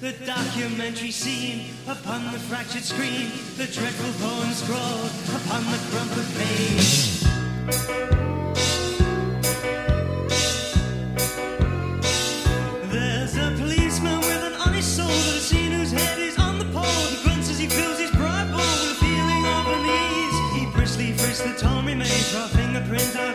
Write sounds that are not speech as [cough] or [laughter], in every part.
the documentary scene upon the fractured screen, the dreadful poem scrawled upon the crumpled page. There's a policeman with an honest soul that has seen whose head is on the pole. He grunts as he fills his pride bowl with a feeling of unease. He briskly frisks the torn remains, raw fingerprints, our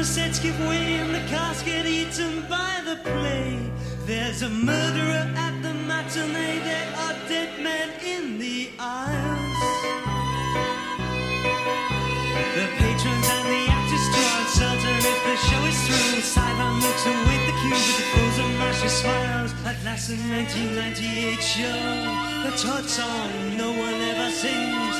The sets give way and the cast get eaten by the play. There's a murderer at the matinee. There are dead men in the aisles. The patrons and the actors draw uncertain if the show is through. Sideline looks await the cue with the frozen mash of smiles. At last, the 1998 show, the Todd song no one ever sings.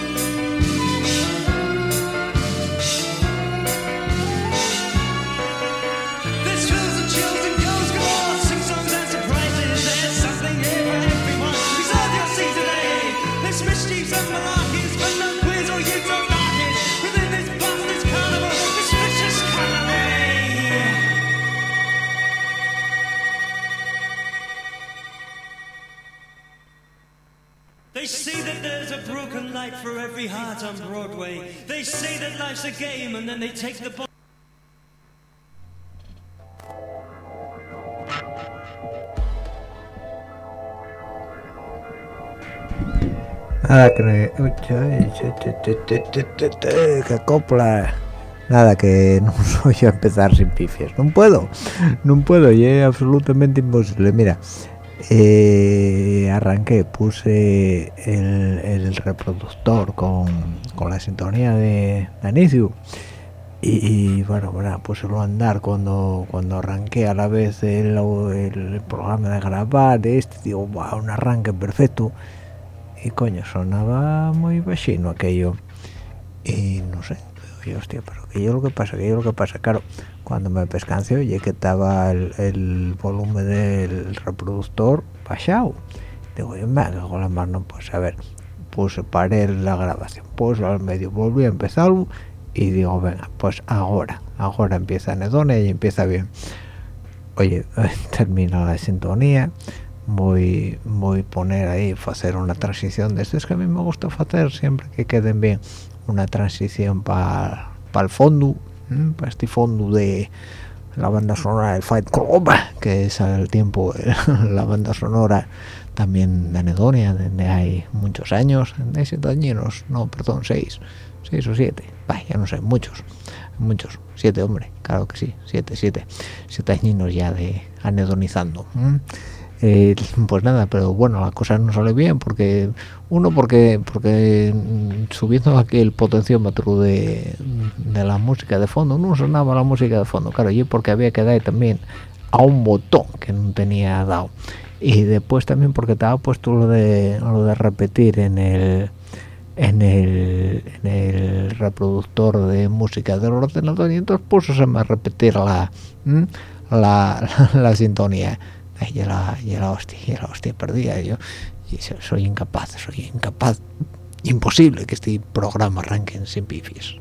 Broken light for every heart on Broadway. They say that life's a game and then they take the ball. Nada que no... Soy a empezar sin pifias. No puedo, no puedo, y es absolutamente imposible. Mira, eh, arranqué, puse el, reproductor con, con la sintonía de, inicio. Y, bueno, bueno, puse a andar cuando cuando arranqué a la vez el, el programa de grabar este, digo, un arranque perfecto y coño sonaba muy bajino aquello y no sé digo, hostia pero que yo lo que pasa que yo lo que pasa claro cuando me pescancio oye que estaba el, el volumen del reproductor bajado digo yo me hago la mano pues a ver puse paré la grabación pues al medio volví a empezar y digo venga pues ahora ahora empieza Nedone y empieza bien. Oye [laughs] termina la sintonía voy voy poner ahí hacer una transición de esto. Es que a mí me gusta hacer siempre que queden bien una transición para el fondo para este fondo de la banda sonora del Fight Club que es al tiempo [laughs] la banda sonora también de Anedonia donde hay muchos años de siete años no perdón seis seis o siete ya no sé muchos muchos siete hombre claro que sí siete siete siete años ya de anedonizando eh, pues nada pero bueno la cosa no sale bien porque uno porque porque mm, subiendo aquí el potenciómetro de, de la música de fondo no sonaba la música de fondo claro y porque había que dar también a un botón que no tenía dado. Y después también porque estaba puesto lo de lo de repetir en el en el, en el reproductor de música del ordenador y entonces puso a repetir la, la, [laughs] la sintonía. Y la, la hostia, y la hostia perdida yo soy incapaz, soy incapaz imposible que este programa arranque sin pifies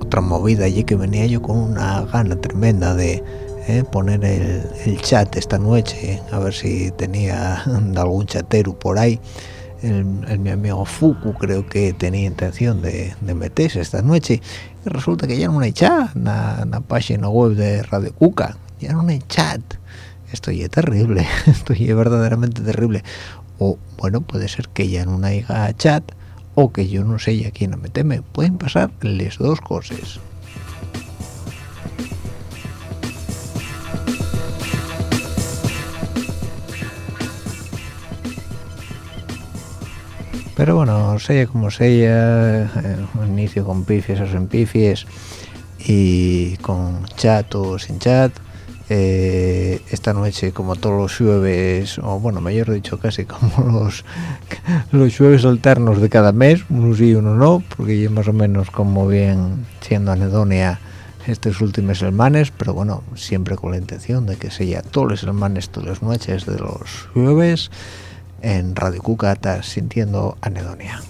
otra movida allí que venía yo con una gana tremenda de eh, poner el, chat esta noche a ver si tenía [laughs] algún chatero por ahí el, mi amigo Fuku creo que tenía intención de, meterse esta noche y resulta que ya no hay chat en la página web de Radio Cuca ya no hay chat esto es terrible [laughs] esto es verdaderamente terrible o bueno puede ser que ya no haya chat o que yo no sé ya quién a meterme. Pueden pasar las dos cosas. Pero bueno, sea como sea, eh, inicio con pifies o sin pifies y con chat o sin chat, eh, esta noche como todos los jueves o bueno mejor dicho casi como [laughs] los los jueves alternos de cada mes uno sí y uno no porque más o menos como bien siendo anedonia estos últimos semanas pero bueno siempre con la intención de que sea todos los semanas todas las noches de los jueves en Radio Cuca estás sintiendo anedonia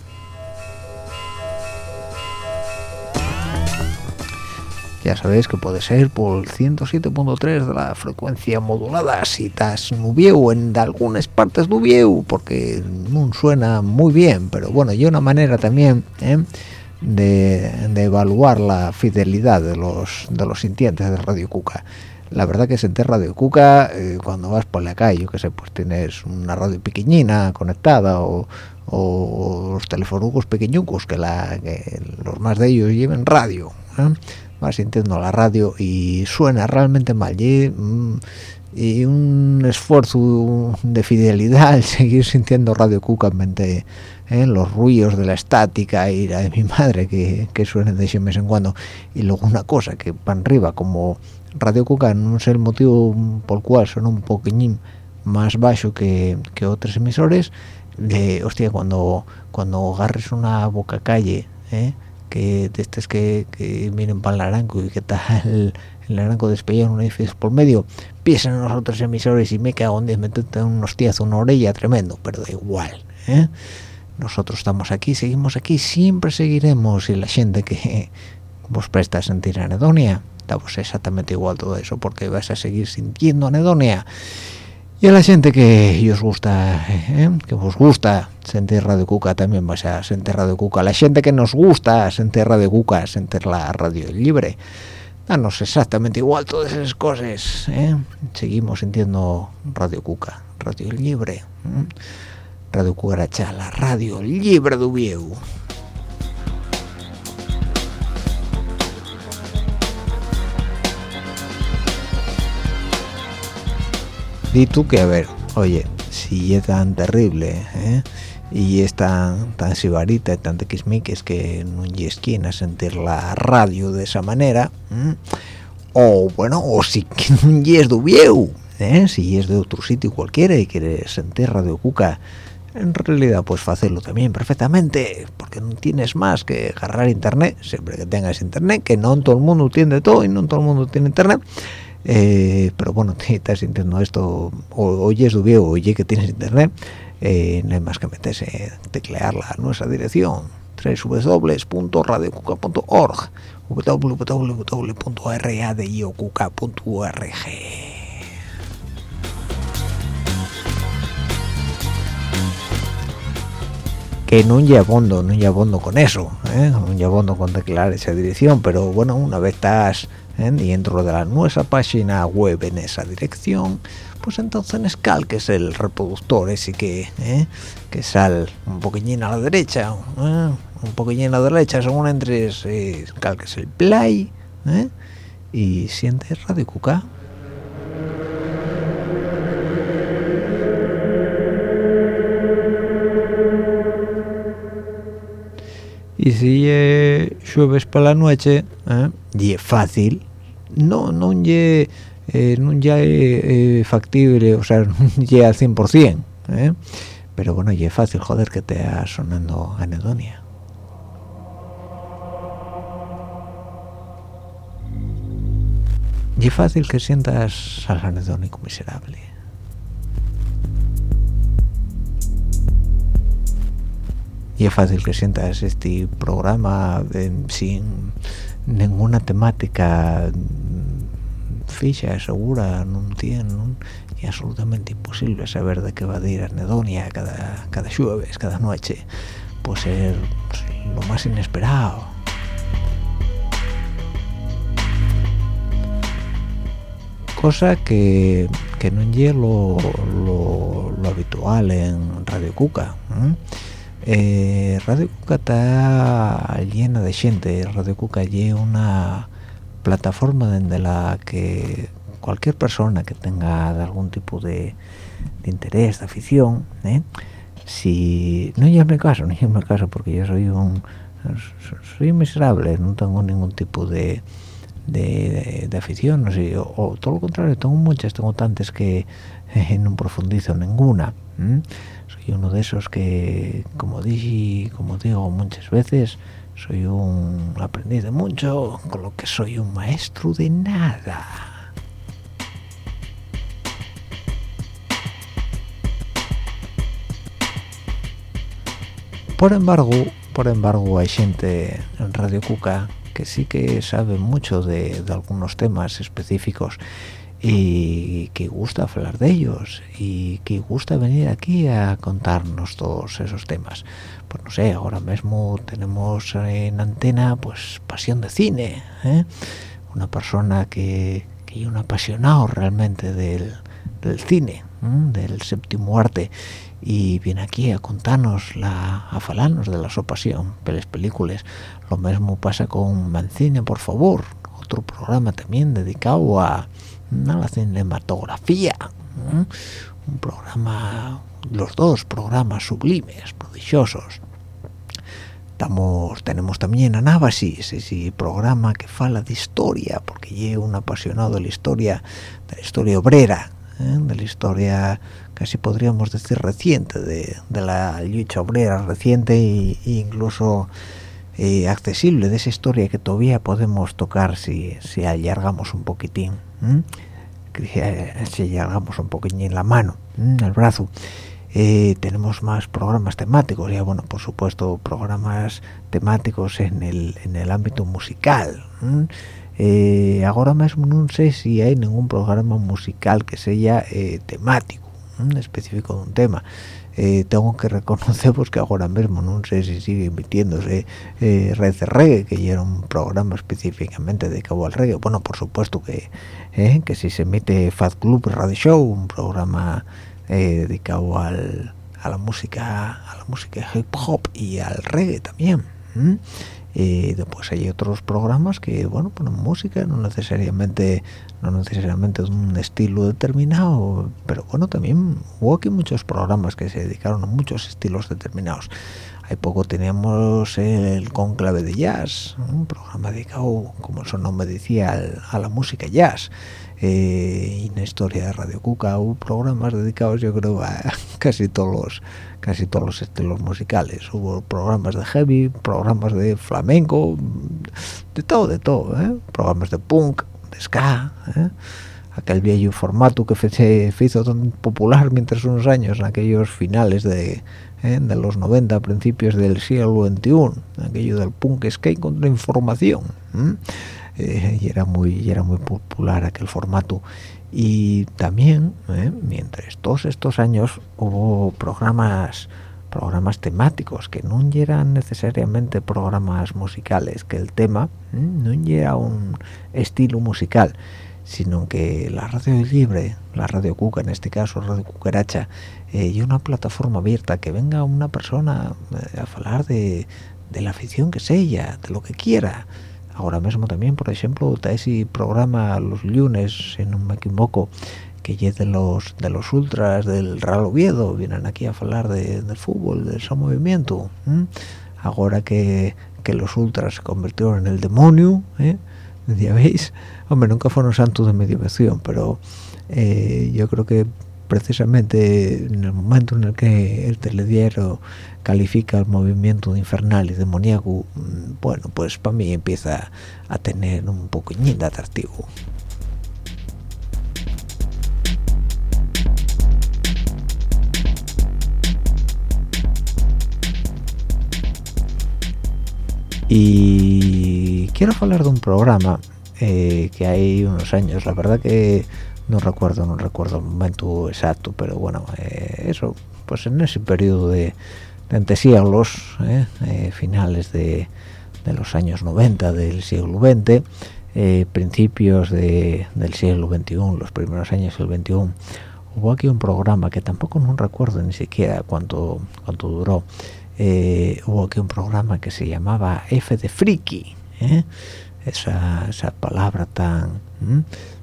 ya sabéis que puede ser por 107.3 de la frecuencia modulada si estás nubieu en algunas partes nubieu porque no suena muy bien pero bueno y una manera también ¿eh? de, evaluar la fidelidad de los de los sintientes de Radio Cuca la verdad que sentir Radio Cuca eh, cuando vas por la calle, yo que sé, pues tienes una radio pequeñina conectada o, los teléfonos pequeñucos que, la, los más de ellos lleven radio. ¿eh? va sintiendo la radio y suena realmente mal mm, y, un esfuerzo de fidelidad al [laughs] seguir sintiendo Radio Cuca en mente ¿eh? los ruidos de la estática y la de mi [laughs] madre que, que suenen de mes en cuando y luego una cosa que van arriba como Radio Cuca no sé el motivo por el cual suena un poquillín más bajo que, que otros emisores de hostia cuando cuando agarres una boca calle ¿eh? que de estos que, que miren para el naranjo y que tal [laughs] el, naranjo despellado un edificio por medio piensan en los otros emisores y me cago en 10 me un hostiazo una orella tremendo pero da igual ¿eh? Nosotros estamos aquí seguimos aquí siempre seguiremos y la gente que vos presta a sentir anedonia estamos exactamente igual todo eso porque vas a seguir sintiendo anedonia y a la gente que os gusta ¿eh? que os gusta sentir Radio Cuca también va a sentir Radio Cuca la gente que nos gusta sentir Radio Cuca sentir la radio libre danos exactamente igual todas esas cosas ¿eh? seguimos sintiendo Radio Cuca Radio Libre ¿eh? Radio Cucaracha la radio libre Ubieu di tú que a ver oye si es tan terrible ¿eh? y es tan tan sibarita y tan tequismiques que no hay esquina sentir la radio de esa manera o bueno o si [laughs] es de Ubieu ¿eh? si es de otro sitio cualquiera y quiere sentir radio cuca en realidad pues hacerlo también perfectamente porque no tienes más que agarrar internet siempre que tengas internet que no todo el mundo tiene todo y no todo el mundo tiene internet. Eh, pero bueno, [laughs] si estás sintiendo esto, o oyes tu viejo, oye que tienes internet, eh, no hay más que meterse, teclearla a nuestra dirección www.radiocuca.org www.radiocuca.org que no llevondo no llevondo con eso ¿eh? no llevondo con declarar esa dirección pero bueno una vez estás ¿eh? dentro de la nuestra página web en esa dirección pues entonces cal que es el reproductor ese que ¿eh? que sale un poquillín a la derecha ¿eh? un poquillín a la derecha según entres eh, cal que es el play y sientes Radio Cuca y si eh, llueves por la noche ¿eh? y es fácil no no ye eh, no ya es factible o sea [laughs] no ya al 100% ¿eh? pero bueno y es fácil joder que te ha sonando anedonia y es fácil que sientas al anedónico miserable es fácil que sientas este programa eh, sin ninguna temática mm, ficha, segura, no tiene, y absolutamente imposible saber de qué va a ir Anedonia cada, cada jueves, cada noche, puede ser pues, lo más inesperado. Cosa que, que no es lo, lo, habitual en Radio Cuca. Eh, Radio Cuca está llena de gente Radio Cuca es una plataforma desde la que cualquier persona que tenga algún tipo de, interés, de afición, ¿eh? si no llame caso, no llame caso porque yo soy un soy miserable, no tengo ningún tipo de, de, afición, no sé, o, todo lo contrario, tengo muchas, tengo tantas que [laughs] no profundizo ninguna. soy uno de esos que como dije como digo muchas veces soy un aprendiz de mucho con lo que soy un maestro de nada por embargo por embargo hay gente en Radio Cuca que sí que sabe mucho de algunos temas específicos y que gusta hablar de ellos y que gusta venir aquí a contarnos todos esos temas pues no sé ahora mismo tenemos en antena pues pasión de cine ¿eh? una persona que, que es un apasionado realmente del, del cine ¿eh? del séptimo arte y viene aquí a contarnos la a falarnos de la su pasión de las películas lo mismo pasa con Mancine por favor otro programa también dedicado a a la cinematografía ¿eh? un programa los dos programas sublimes prodigiosos Estamos, tenemos también Anábasis ese programa que fala de historia porque llevo un apasionado de la historia de la historia obrera ¿eh? de la historia casi podríamos decir reciente de, de la lucha obrera reciente e, e incluso eh, accesible de esa historia que todavía podemos tocar si, si alargamos un poquitín ¿eh? que si alargamos un poquitín la mano ¿eh? el brazo eh, tenemos más programas temáticos ya bueno por supuesto programas temáticos en el, en el ámbito musical eh, ahora mismo no sé si hay ningún programa musical que sea eh, temático específico de un tema eh, tengo que reconocer pues que ahora mismo no sé si sigue emitiéndose eh, Red de Reggae que ya era un programa específicamente dedicado al reggae. Bueno por supuesto que eh, que si se emite Fat Club Radio Show un programa eh, dedicado al, a la música a la música hip hop y al reggae también y después hay otros programas que bueno ponen música no necesariamente no necesariamente de un estilo determinado pero bueno también hubo aquí muchos programas que se dedicaron a muchos estilos determinados. Hay poco teníamos el conclave de jazz un programa dedicado como su nombre decía a la música jazz. Eh, y en la historia de Radio Cuca hubo programas dedicados yo creo a [laughs] casi todos los casi todos los estilos musicales hubo programas de heavy programas de flamenco de todo de todo ¿eh? programas de punk de ska ¿eh? aquel viejo formato que se hizo tan popular mientras unos años en aquellos finales de, ¿eh? de los 90 principios del siglo XXI aquello del punk skate contra información y era muy y era muy popular aquel formato y también ¿eh? mientras todos estos años hubo programas programas temáticos que no eran necesariamente programas musicales que el tema no era un estilo musical sino que la radio libre la radio cuca en este caso radio cucaracha eh, y una plataforma abierta que venga una persona eh, a hablar de, de la afición que sea de lo que quiera ahora mismo también por ejemplo ese programa los lunes si no me equivoco que es de los de los ultras del Real Oviedo vienen aquí a hablar de, del fútbol de su movimiento ahora que, que, los ultras se convirtieron en el demonio ¿eh? ya veis hombre nunca fueron santos de mediación pero eh, yo creo que precisamente en el momento en el que el telediario califica el movimiento de infernal y demoníaco mm, bueno pues para mí empieza a tener un poquillín de atractivo. Y quiero hablar de un programa eh, que hay unos años. La verdad que no recuerdo no recuerdo el momento exacto pero bueno eh, eso pues en ese periodo de, de antesíaglos eh, finales de, de, los años 90 del siglo XX principios de, del siglo XXI los primeros años del XXI hubo aquí un programa que tampoco no recuerdo ni siquiera cuánto cuánto duró eh, hubo aquí un programa que se llamaba F de Friki, ¿eh? esa, esa, palabra tan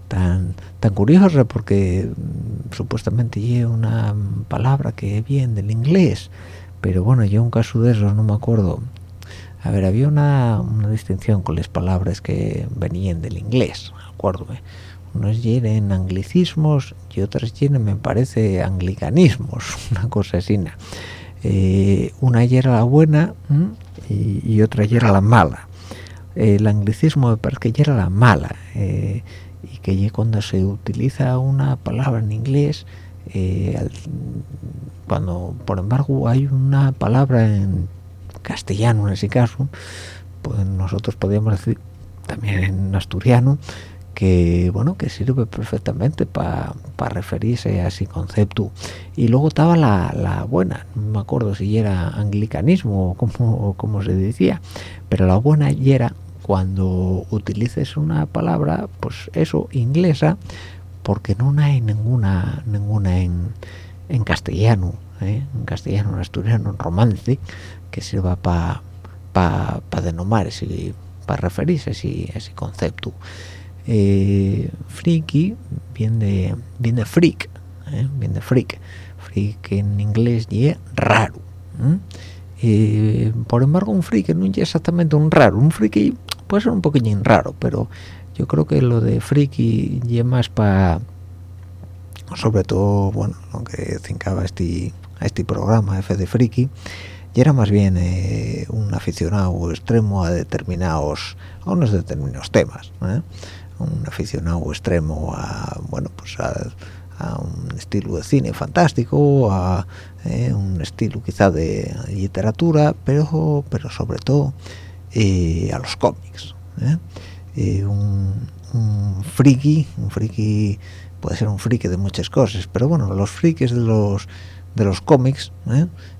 tan tan curiosa porque mm, supuestamente lleva una palabra que viene del inglés, pero bueno, yo un caso de eso no me acuerdo. A ver, había una, una distinción con las palabras que venían del inglés, acuérdome. Unos llenen anglicismos y otras llenen, me parece, anglicanismos, [laughs] una cosa así. Eh, una era la buena y, otra era la mala. el anglicismo me parece que era la mala eh, y que cuando se utiliza una palabra en inglés, eh, cuando por embargo hay una palabra en castellano en ese caso, pues nosotros podríamos decir también en asturiano que bueno que sirve perfectamente para referirse a ese concepto. Y luego estaba la, buena no me acuerdo si era anglicanismo o como, como se decía pero la buena era cuando utilices una palabra pues eso inglesa porque no hay ninguna ninguna en, en castellano ¿eh? en castellano en asturiano en romance que sirva para para denomar ese para referirse a ese, concepto eh, friki viene de freak ¿eh? viene de freak freak en inglés y raro eh, por embargo un freak no es exactamente un raro un friki puede ser un poquillín raro pero yo creo que lo de friki y más para sobre todo bueno lo que cincaba este este programa F de friki y era más bien eh, un aficionado extremo a determinados a unos determinados temas ¿eh? un aficionado extremo a bueno pues a, un estilo de cine fantástico a eh, un estilo quizá de literatura pero pero sobre todo eh, a los cómics ¿eh? un, un, friki un friki puede ser un friki de muchas cosas pero bueno los frikis de los de los cómics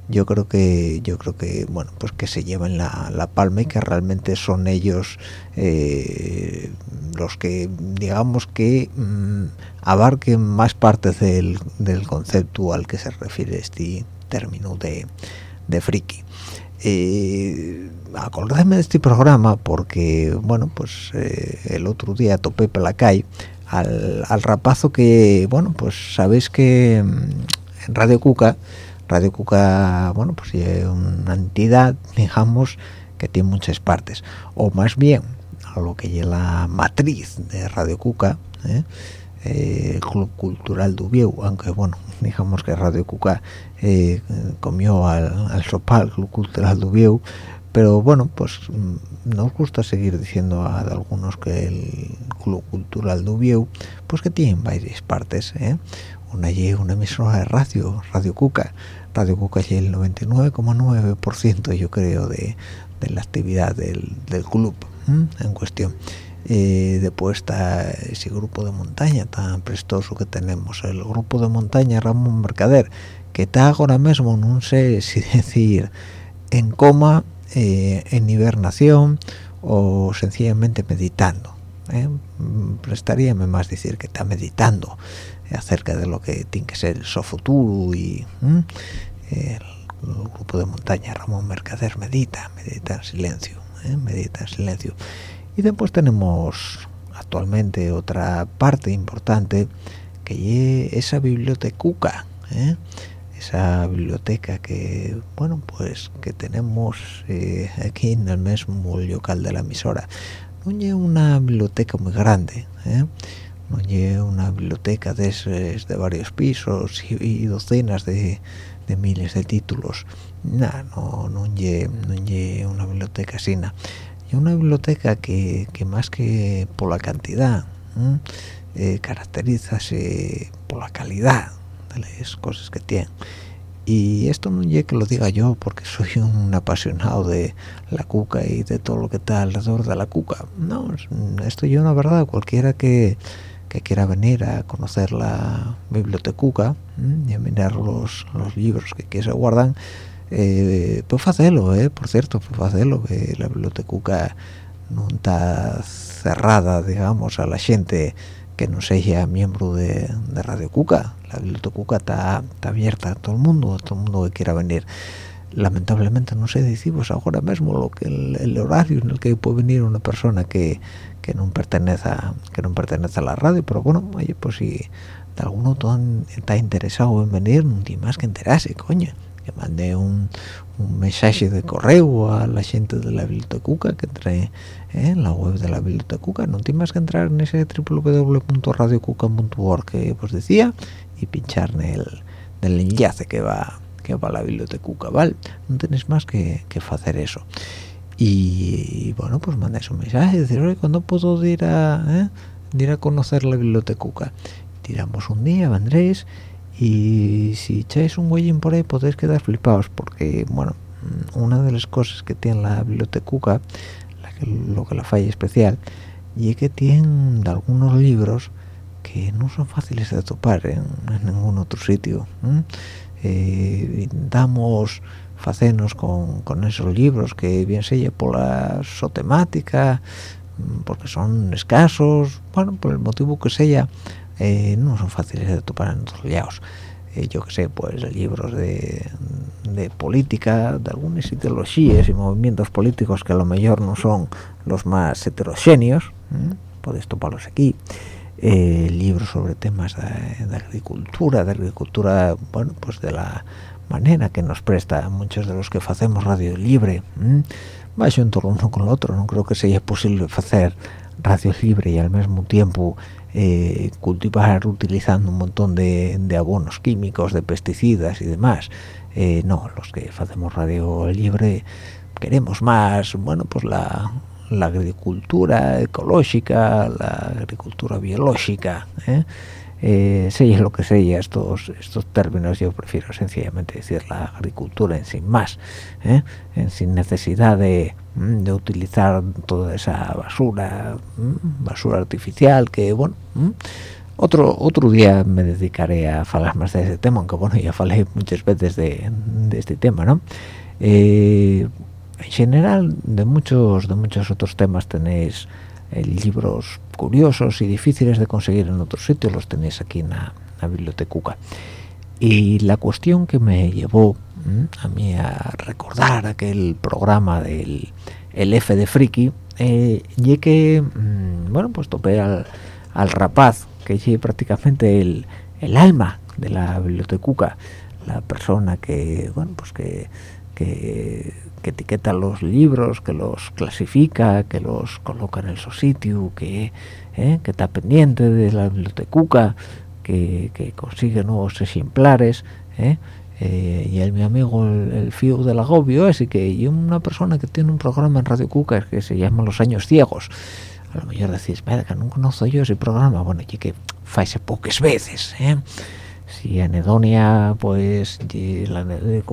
yo creo que yo creo que bueno pues que se llevan la, la palma y que realmente son ellos eh, los que digamos que mmm, abarquen más partes del, del, concepto al que se refiere este término de, de friki eh, acordarme de este programa porque bueno pues eh, el otro día topé por la calle al, al rapazo que bueno pues sabéis que mm, en Radio Cuca Radio Cuca, bueno, pues es una entidad, digamos, que tiene muchas partes, o más bien, a lo que es la matriz de Radio Cuca, ¿eh? Eh, el Club Cultural Dubieu, aunque bueno, digamos que Radio Cuca eh, comió al, al sopal Club Cultural Dubieu, pero bueno, pues mm, nos gusta seguir diciendo a, algunos que el Club Cultural Dubieu, pues que tiene varias partes, una y una emisora de radio, Radio Cuca, Radio Cuca y el 99,9% yo creo de, de, la actividad del, del club en cuestión. Eh, después está ese grupo de montaña tan prestoso que tenemos el grupo de montaña Ramón Mercader que está ahora mismo no sé si [laughs] decir en coma eh, en hibernación o sencillamente meditando ¿eh? prestaríame más decir que está meditando acerca de lo que tiene que ser su futuro y el, grupo de montaña Ramón Mercader medita medita en silencio medita en silencio y después tenemos actualmente otra parte importante que es esa biblioteca ¿eh? Esa biblioteca que bueno pues que tenemos eh, aquí en el mismo local de la emisora. No es una biblioteca muy grande ¿eh? no es una biblioteca de, de varios pisos y, docenas de, miles de títulos. No no no es una biblioteca sina y una biblioteca que, más que por la cantidad eh, por la calidad de las cosas que tiene y esto no es que lo diga yo porque soy un apasionado de la cuca y de todo lo que está alrededor de la cuca. No esto es una verdad cualquiera que, quiera venir a conocer la biblioteca y a mirar los, los libros que aquí se guardan eh, pues hacerlo, eh, por cierto, pues hacerlo, que la biblioteca no está cerrada, digamos, a la gente que no sea miembro de, Radio Cuca. La biblioteca está, está abierta a todo el mundo, a todo el mundo que quiera venir. Lamentablemente no sé decimos ahora mismo lo que el, horario en el que puede venir una persona que, que no pertenece a, que no pertenece a la radio, pero bueno, oye, pues si de alguno está interesado en venir, no tiene más que enterarse, coño mandé un, mensaje de correo a la gente de la biblioteca que trae ¿eh? en la web de la biblioteca no tienes más que entrar en ese www.radiocuca.org que os decía y pinchar en el, el enlace que va que va a la biblioteca vale no tenéis más que, que hacer eso y, bueno pues mandáis un mensaje decir oye cuándo puedo ir a ¿eh? ir a conocer la biblioteca tiramos un día vendréis y si echáis un huellín por ahí podéis quedar flipados porque bueno una de las cosas que tiene la biblioteca lo que la falla especial y es que tiene algunos libros que no son fáciles de topar en, ningún otro sitio eh, intentamos hacernos con, con, esos libros que bien sea por la su temática porque son escasos bueno por el motivo que sea eh, no son fáciles de topar en otros lados. Eh, yo que sé pues libros de, política de algunas ideologías y movimientos políticos que a lo mejor no son los más heterogéneos podéis toparlos aquí. Eh, libros sobre temas de, agricultura de agricultura bueno pues de la manera que nos presta muchos de los que hacemos radio libre va junto uno con el otro. No creo que sea posible hacer radio libre y al mismo tiempo eh, cultivar utilizando un montón de, abonos químicos, de pesticidas y demás. Eh, no, los que hacemos radio libre queremos más, bueno, pues la, agricultura ecológica, la agricultura biológica, ¿eh? Eh lo que sea estos estos términos yo prefiero sencillamente decir la agricultura en sin más en sin necesidad de Mm, de utilizar toda esa basura mm, basura artificial que bueno mm, otro otro día me dedicaré a hablar más de ese tema aunque bueno ya falé muchas veces de, este tema no eh, en general de muchos de muchos otros temas tenéis eh, libros curiosos y difíciles de conseguir en otros sitios los tenéis aquí en la, la biblioteca y la cuestión que me llevó a mí a recordar aquel programa del el F de Friki eh, y que mm, bueno pues topé al, rapaz que es prácticamente el, el, alma de la biblioteca la persona que bueno pues que, que, etiqueta los libros que los clasifica que los coloca en su sitio que, eh, que está pendiente de la biblioteca que, que consigue nuevos ejemplares eh, eh, y el mi amigo el, el fío del agobio así que y una persona que tiene un programa en Radio Cuca que se llama Los Años Ciegos. A lo mejor decís, que no conozco yo ese programa bueno, y que faise pocas veces ¿eh? Si Anedonia pues la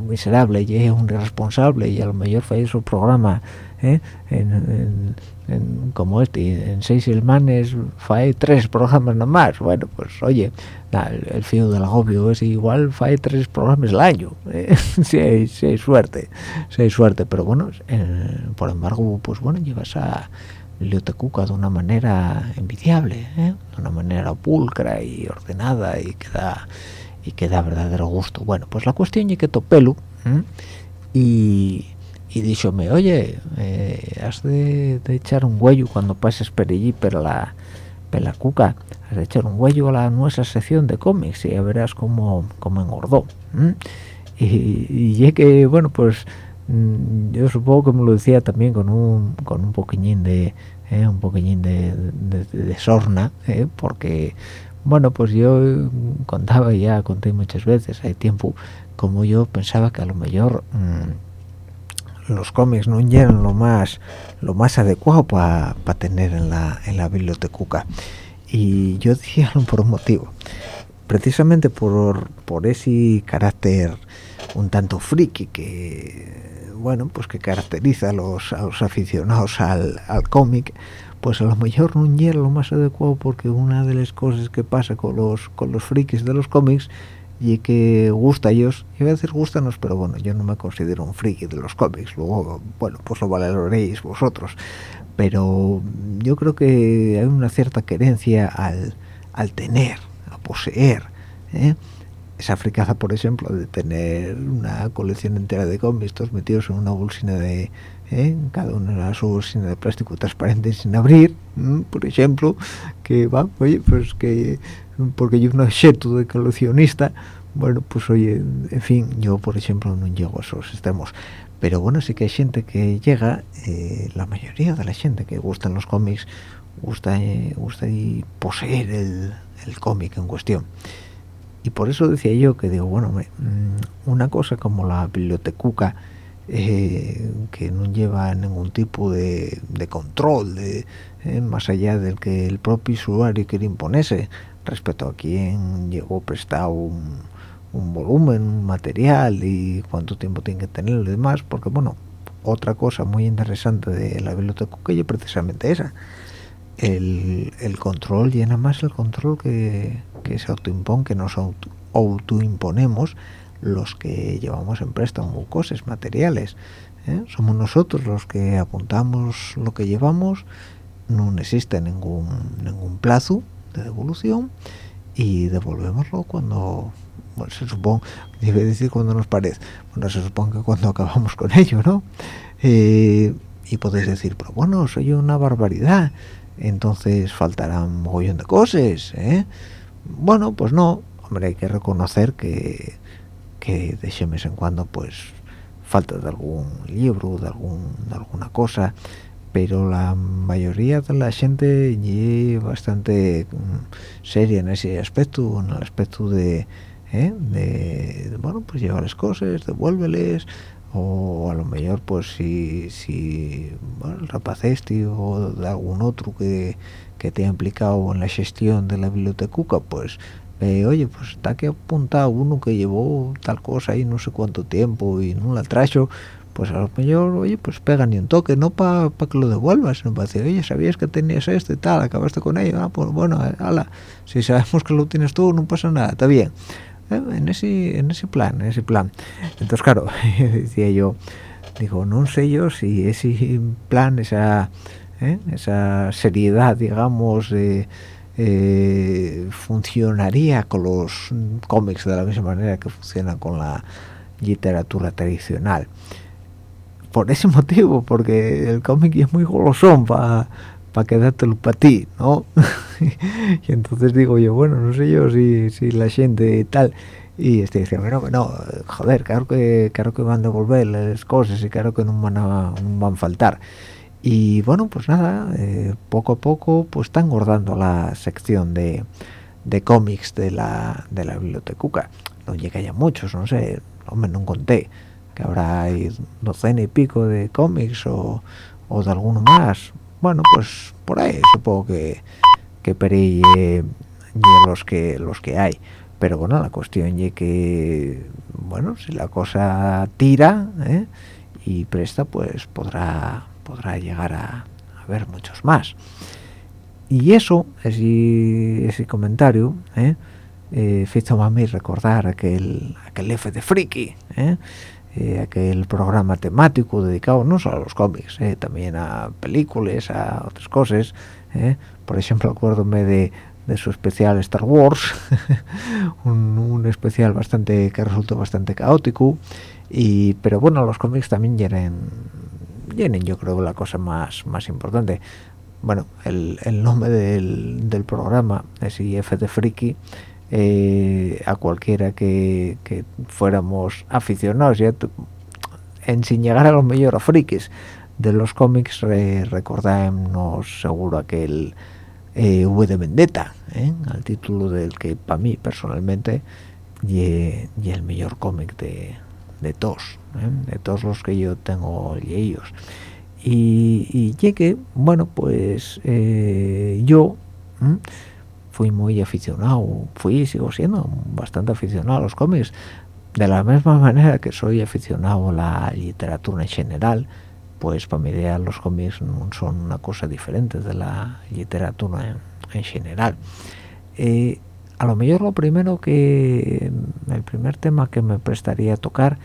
miserable y es un irresponsable y a lo mejor fue su programa ¿eh? en, como este en seis semanas fae tres programas nomás bueno pues oye el, fío del agobio es igual fae tres programas al año ¿eh? [laughs] si, hay, suerte si hay suerte pero bueno por embargo pues bueno llevas a biblioteca de una manera envidiable ¿eh? de una manera pulcra y ordenada y que da y que da verdadero gusto bueno pues la cuestión es que topelo y y díxome, oye, eh, has de, echar un huello cuando pases por allí, pero la, la cuca, has de echar un huello a la nuestra sección de cómics y ya verás cómo, cómo engordó. Y, y que, bueno, pues yo supongo que me lo decía también con un, con un poquillín de, eh, un poquillín de, de, sorna, eh, porque, bueno, pues yo contaba ya, conté muchas veces, hay tiempo, como yo pensaba que a lo mejor... Mm, los cómics no eran lo más lo más adecuado para tener en la en la biblioteca. Y yo decía [laughs] por un motivo precisamente por, por ese carácter un tanto friki que bueno pues que caracteriza a los, aficionados al, al cómic pues a lo mejor no era lo más adecuado porque una de las cosas que pasa con los con los frikis de los cómics y que gusta a ellos, y a veces gustanos, pero bueno, yo no me considero un friki de los cómics, luego, bueno, pues lo valoréis vosotros, pero yo creo que hay una cierta querencia al, al tener, a poseer, ¿eh? Esa fricaza, por ejemplo, de tener una colección entera de cómics, todos metidos en una bolsina de, ¿eh? cada uno su bolsina de plástico transparente sin abrir, por ejemplo, que va, oye, pues que porque yo no excepto de coleccionista bueno pues oye en fin yo por ejemplo no llego a esos extremos. Pero bueno sí que hay gente que llega eh, la mayoría de la gente que gusta en los cómics gusta eh, gusta y poseer el, el cómic en cuestión y por eso decía yo que digo bueno mm, una cosa como la bibliotecuca eh, que no lleva ningún tipo de, de control de, más allá del que el propio usuario quiere imponerse. Respecto a quién llegó prestado un, volumen, un material y cuánto tiempo tiene que tener y demás, porque bueno, otra cosa muy interesante de la biblioteca es precisamente esa, el, el, control llena más el control que, que se autoimpone, que nos auto, autoimponemos los que llevamos en préstamo cosas materiales. ¿eh? Somos nosotros los que apuntamos lo que llevamos, no existe ningún, ningún plazo de devolución y devolvémoslo cuando bueno, se supone debe decir cuando nos parece bueno se supone que cuando acabamos con ello no eh, y podéis decir pero bueno soy una barbaridad entonces faltará un mogollón de cosas ¿eh? Bueno pues no hombre hay que reconocer que que de vez en cuando pues falta de algún libro de algún de alguna cosa pero la mayoría de la gente es bastante mm, seria en ese aspecto, en el aspecto de, ¿eh? de, bueno, pues llevarles cosas, devuélveles, o a lo mejor pues si, si bueno, el rapaz este o de algún otro que, que te ha implicado en la gestión de la biblioteca, pues eh, oye, pues está que apuntado uno que llevó tal cosa ahí no sé cuánto tiempo y no la trajo, pues a lo mejor, oye, pues pegan y un toque, no para que lo devuelvas, sino para decir, oye, ¿sabías que tenías esto y tal? ¿Acabaste con ello? Ah, pues bueno, ala, si sabemos que lo tienes tú, no pasa nada, está bien. Eh, en, ese, en ese plan, en ese plan. Entonces, claro, [laughs] decía yo, digo, no sé yo si ese plan, esa, ¿eh? esa seriedad, digamos, eh, funcionaría con los cómics de la misma manera que funciona con la literatura tradicional por ese [laughs] motivo, porque el cómic es muy golosón para pa quedártelo para ti, ¿no? [laughs] y entonces digo yo, bueno, no sé yo si, si la gente tal, y estoy diciendo, no, no, joder, claro que, claro que van a devolver las cosas y claro que no van a, no van a faltar. Y bueno, pues nada, eh, poco a poco pues está engordando la sección de, de cómics de la, de la biblioteca. No llega ya muchos, no sé, hombre, no conté que habrá hay docena y pico de cómics o, o, de alguno más bueno pues por ahí supongo que que perille los que los que hay pero bueno la cuestión es que bueno si la cosa tira ¿eh? y presta pues podrá podrá llegar a, ver muchos más y eso ese, ese comentario ¿eh? eh, hizo a mí recordar aquel aquel F de friki ¿eh? eh, aquel programa temático dedicado no solo a los cómics eh, también a películas a otras cosas por ejemplo acuérdome de, de su especial Star Wars [laughs] un, un, especial bastante que resultó bastante caótico y pero bueno los cómics también llenen yo creo la cosa más más importante bueno el, el nombre del, del programa es IF de Friki eh, a cualquiera que, que, fuéramos aficionados ya en sin llegar a los mejores frikis de los cómics eh, seguro aquel eh, V de Vendetta ¿eh? al título del que para mí personalmente y, y el mejor cómic de, de todos ¿eh? de todos los que yo tengo y ellos. Y, y llegué bueno pues eh, yo fui muy aficionado fui y sigo siendo bastante aficionado a los cómics de la misma [laughs] manera que soy aficionado a la literatura en general pues para mi idea los cómics son una cosa diferente de la literatura en, en general. Eh, a lo mejor lo primero que el primer tema que me prestaría a tocar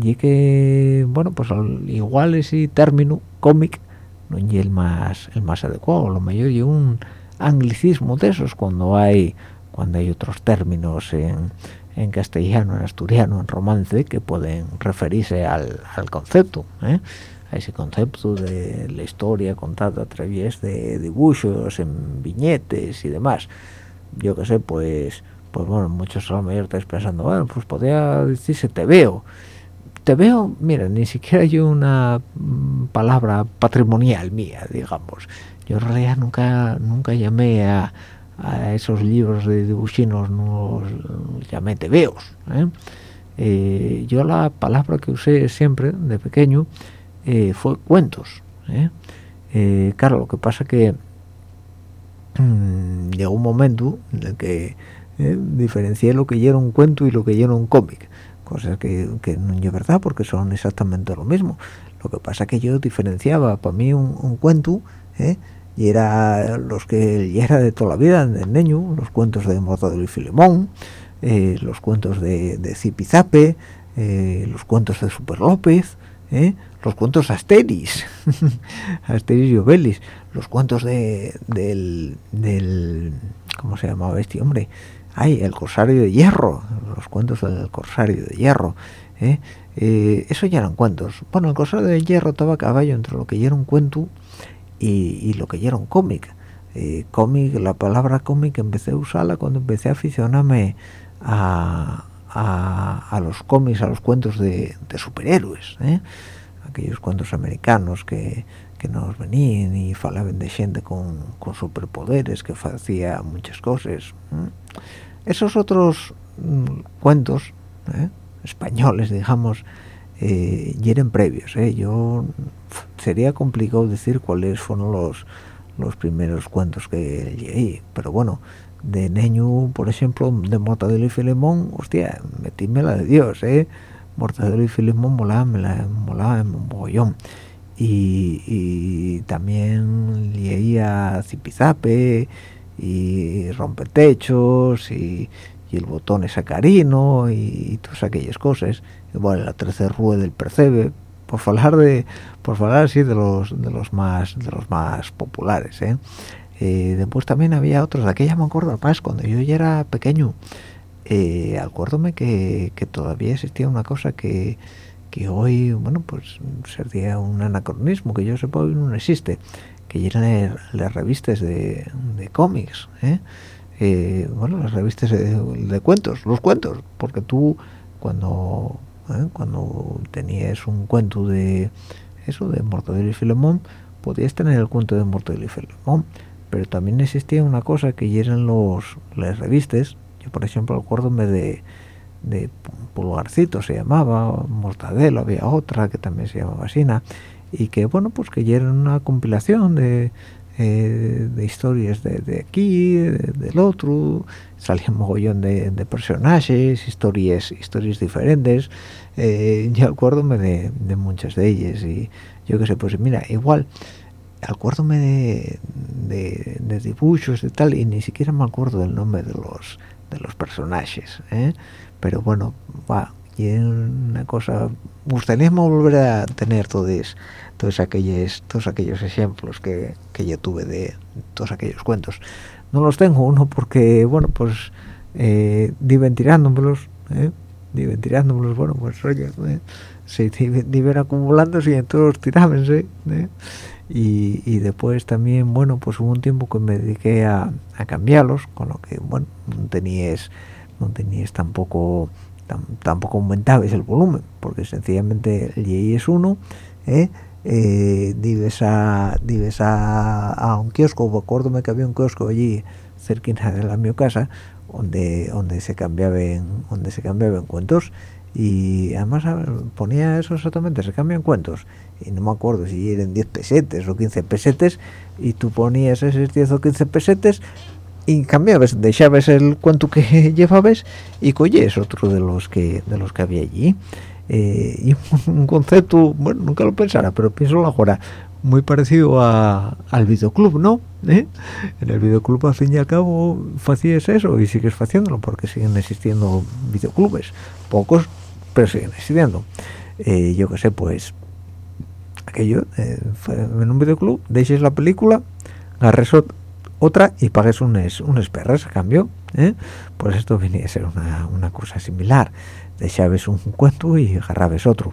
y que bueno pues igual ese término cómic no es el más el más adecuado lo mejor y un anglicismo de esos cuando hay cuando hay otros términos en, en castellano, en asturiano, en romance que pueden referirse al, al concepto, ¿eh? a ese concepto de la historia contada a través de dibujos, en viñetes y demás. Yo qué sé, pues, pues bueno, muchos a lo mejor estáis pensando, bueno, pues podría decirse te veo. Te veo, mira, ni siquiera hay una mm, palabra patrimonial mía, digamos. Yo en realidad nunca, nunca llamé a, a esos libros de dibujinos, no los llamé tebeos. ¿eh? Eh, yo la palabra que usé siempre, de pequeño, eh, fue cuentos. Eh, claro, lo que pasa que mmm, llegó un momento en el que eh, diferencié lo que era un cuento y lo que era un cómic. Cosas que, no es verdad porque son exactamente lo mismo. Lo que pasa que yo diferenciaba para mí un, cuento y era los que ya era de toda la vida, de niño, los cuentos de Mortadelo y Filemón, eh, los cuentos de, de Zipizape, eh, los cuentos de Super López, eh, los cuentos Asteris, [laughs] Asteris y Obelis, los cuentos de, del, del, ¿cómo se llamaba este hombre? Ay, el Corsario de Hierro, los cuentos del Corsario de Hierro, ¿eh? Eh, eso ya eran cuentos. Bueno, el Corsario de Hierro estaba a caballo entre lo que ya era un cuento y, y lo que ya era un cómic. Eh, cómic, la palabra cómic empecé a usarla cuando empecé a aficionarme a, a, a los cómics, a los cuentos de, de superhéroes, ¿eh? aquellos cuentos americanos que, que nos venían y falaban de gente con, con superpoderes, que hacía muchas cosas. Esos otros mm, cuentos ¿eh? españoles, digamos, eh, y eran previos. ¿eh? Yo sería complicado decir cuáles fueron los los primeros cuentos que leí, pero bueno, de Neño, por ejemplo, de Mortadelo y Filemón, hostia, metíme la de Dios, ¿eh? Mortadelo y Filemón molaba, me la molaba en mogollón. Y, y también leía Zipizape y Rompetechos y, y el botón sacarino y, y todas aquellas cosas. Y bueno, la tercera rúa del percebe, por hablar de por hablar así de los de los más de los más populares ¿eh? Eh, después también había otros de aquella me acuerdo paz cuando yo ya era pequeño eh, acuérdome que, que todavía existía una cosa que que hoy bueno pues sería un anacronismo que yo sepa hoy no existe que eran las revistas de, de cómics ¿eh? Eh, bueno las revistas de, de cuentos los cuentos porque tú cuando ¿eh? cuando tenías un cuento de eso de Mortadelo y Filemón podías tener el cuento de Mortadelo y Filemón pero también existía una cosa que eran los las revistas yo por ejemplo acuérdome de de Pulgarcito se llamaba Mortadelo había otra que también se llamaba Sina y que bueno pues que ya eran una compilación de eh, de historias de, de aquí, de, del otro, salía un mogollón de, de, personajes, historias historias diferentes, eh, yo acuérdome de, de, muchas de ellas y, yo qué sé pues mira igual acuérdome de, de, dibujos y tal y ni siquiera me acuerdo del nombre de los de los personajes ¿eh? Pero bueno va y una cosa gustaría volver a tener todos todos aquellos todos aquellos ejemplos que, que yo tuve de todos aquellos cuentos no los tengo uno porque bueno pues eh, diven tirándomelos ¿eh? diven tirándomelos bueno pues oye ¿eh? se diven acumulándose y entonces tirábense ¿eh? y, y, después también bueno pues hubo un tiempo que me dediqué a, a cambiarlos con lo que bueno no tenías no tenías tampoco tampoco aumentabais el volumen porque sencillamente el y es uno ¿eh? eh, dives a dives a, a, un kiosco acuérdome que había un kiosco allí cerquita de la mi casa donde donde se cambiaban donde se cambiaban cuentos y además ponía eso exactamente se cambian cuentos y no me acuerdo si eran 10 pesetes o 15 pesetes y tú ponías esos 10 o 15 pesetes y cambiabas dejabas el cuento que [laughs] llevabas y coges otro de los que de los que había allí. Eh, y [laughs] un concepto bueno nunca lo pensara pero pienso ahora muy parecido a, al videoclub no ¿Eh? en el videoclub al fin y al cabo hacías eso y sigues haciéndolo porque siguen existiendo videoclubes. Pocos pero siguen existiendo. Eh, yo qué sé pues aquello en un videoclub dejes la película agarres otra y pagues unos, unos perras a cambio ¿eh? pues esto venía a ser una, una cosa similar. Dejabes un cuento y agarrabes otro.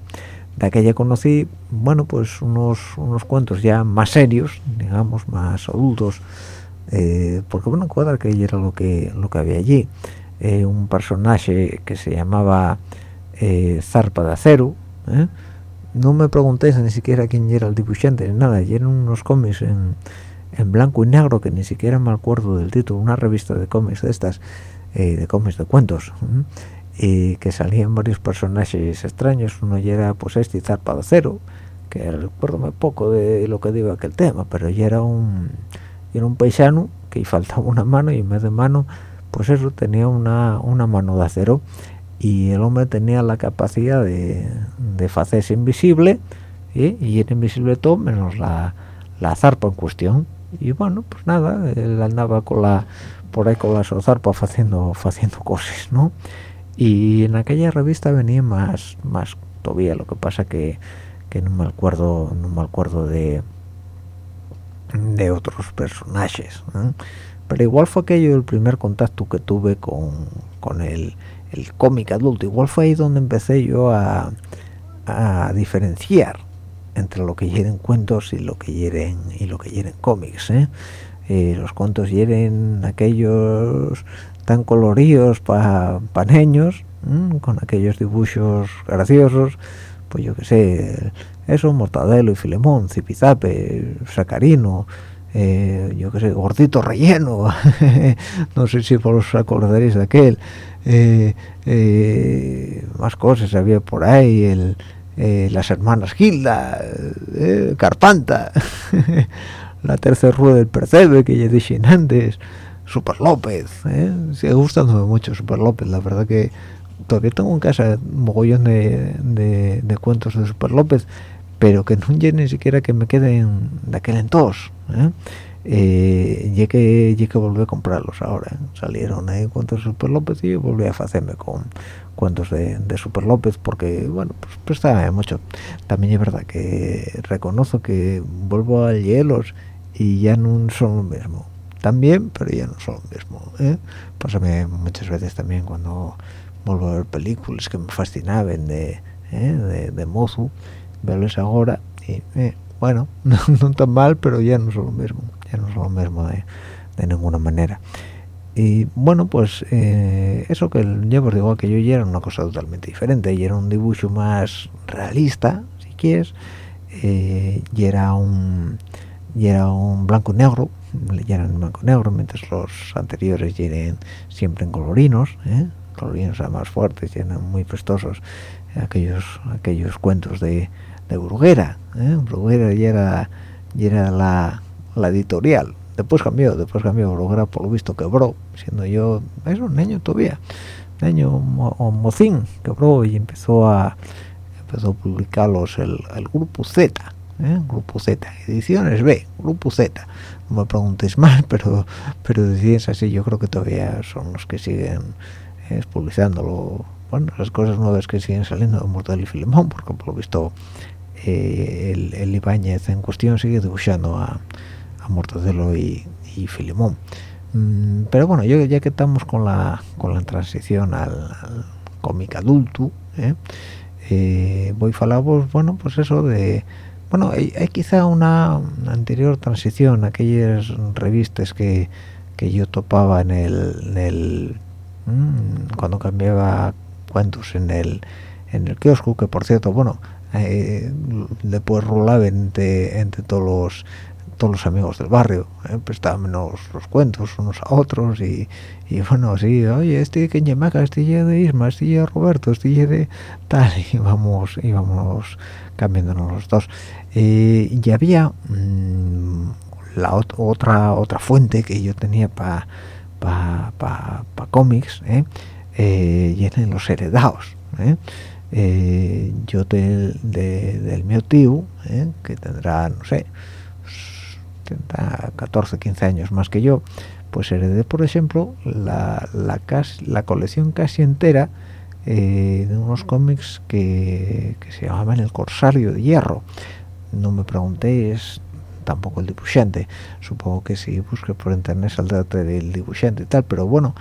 De aquella conocí bueno pues unos unos cuentos ya más serios digamos más adultos eh, porque bueno cuadra que era lo que lo que había allí. Eh, un personaje que se llamaba Zarpa de Acero no me preguntéis ni siquiera quién era el dibujante ni nada eran unos cómics en en blanco y negro que ni siquiera me acuerdo del título una revista de cómics de estas eh, de cómics de cuentos y que salían varios personajes extraños. Uno era pues este zarpado cero que recuerdo muy poco de lo que digo aquel tema pero ya era un era un paisano que faltaba una mano y en vez de mano pues eso tenía una, una mano de acero. Y el hombre tenía la capacidad de, de hacerse invisible y era invisible todo menos la, la zarpa en cuestión y bueno pues nada él andaba con la por ahí con la sozarpa haciendo haciendo cosas no y en aquella revista venía más más todavía lo que pasa que, que no me acuerdo no me acuerdo de de otros personajes pero igual fue aquello el primer contacto que tuve con, con el, el cómic adulto. Igual fue ahí donde empecé yo a, a diferenciar entre lo que hieren cuentos y lo que hieren y lo que hieren cómics ¿eh? Eh, los cuentos hieren aquellos tan coloridos para pa niños con aquellos dibujos graciosos pues yo que sé eso Mortadelo y Filemón Zipizape Sacarino eh, yo que sé gordito relleno [laughs] no sé si os acordaréis de aquel más cosas había por ahí el eh, las hermanas Gilda, eh, Carpanta, [laughs] la tercera rueda del Percebe que ya dije antes, Super López, eh. sigue gustándome mucho Super López, la verdad que todavía tengo en casa un mogollón de, de, cuentos de Super López, pero que no ni siquiera que me queden de aquel entonces. ¿eh? eh, que volví a comprarlos ahora salieron ahí cuentos Super López y volví a hacerme con cuentos de, Super López porque bueno pues prestaba mucho también es verdad que reconozco que vuelvo a hielos y ya no son lo mismo también pero ya no son lo mismo ¿eh? pásame muchas veces también cuando vuelvo a ver películas que me fascinaban de ¿eh? de, de mozo verlos ahora y eh, bueno [laughs] no, no tan mal pero ya no son lo mismo ya no es lo mismo de, ninguna manera y bueno pues eh, eso que yo os digo que yo ya era una cosa totalmente diferente. Y era un dibujo más realista si quieres. Eh, y era un y era un blanco y negro. Ya eran blanco y negro mientras los anteriores eran siempre en colorinos ¿eh? colorinos más fuertes y eran muy festosos. Aquellos aquellos cuentos de, de Bruguera ¿eh? Bruguera ya era, ya era la la editorial después cambió después cambió logra por lo visto quebró siendo yo es un niño todavía un niño o mocín quebró y empezó a empezó a publicarlos el, el grupo Z ¿eh? Grupo Z, Ediciones B, Grupo Z. No me preguntéis más, [laughs] pero pero decís así, yo creo que todavía son los que siguen eh, publicitándolo. Bueno, las cosas nuevas que siguen saliendo de Mortal y Filemón, porque por lo visto eh, el, el, Ibáñez en cuestión sigue dibujando a, a Mortadelo y, y Filemón. Mm, pero bueno, yo ya que estamos con la con la transición al, cómic adulto, ¿eh? Eh, voy a hablaros, bueno, pues eso de bueno, hay, quizá una, anterior transición, aquellas revistas que, que yo topaba en el, en el mmm, cuando cambiaba cuentos en el en el kiosco, que por cierto, bueno, eh, después rulaba entre, entre todos los todos los amigos del barrio, ¿eh? prestábamos los cuentos unos a otros y, bueno, sí, oye, este que Yemaca, este de Isma, este de Roberto, este de tal, y vamos, íbamos cambiándonos los dos. Y había mmm, la ot otra otra fuente que yo tenía para pa, pa, cómics, ¿eh? Eh, y eran los heredados. ¿eh? Eh, yo de, de, del tío, que tendrá, no sé, tendrá 14, 15 años más que yo, pues heredé, por ejemplo, la, la, la colección casi entera eh, de unos cómics que, que, se llamaban El Corsario de Hierro. No me preguntéis tampoco el dibujante, supongo que si busque por internet saldrá del dibujante y tal, pero bueno,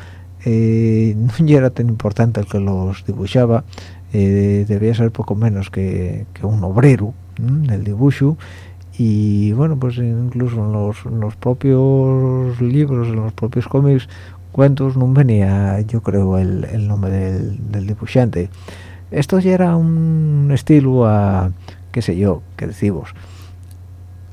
eh, [laughs] no era tan importante el que los dibujaba, eh, debía ser poco menos que, que un obrero del dibujo y bueno pues incluso en los, en los, propios libros en los propios cómics cuentos no venía yo creo el, el nombre del, del, dibujante esto ya era un estilo a qué sé yo qué decimos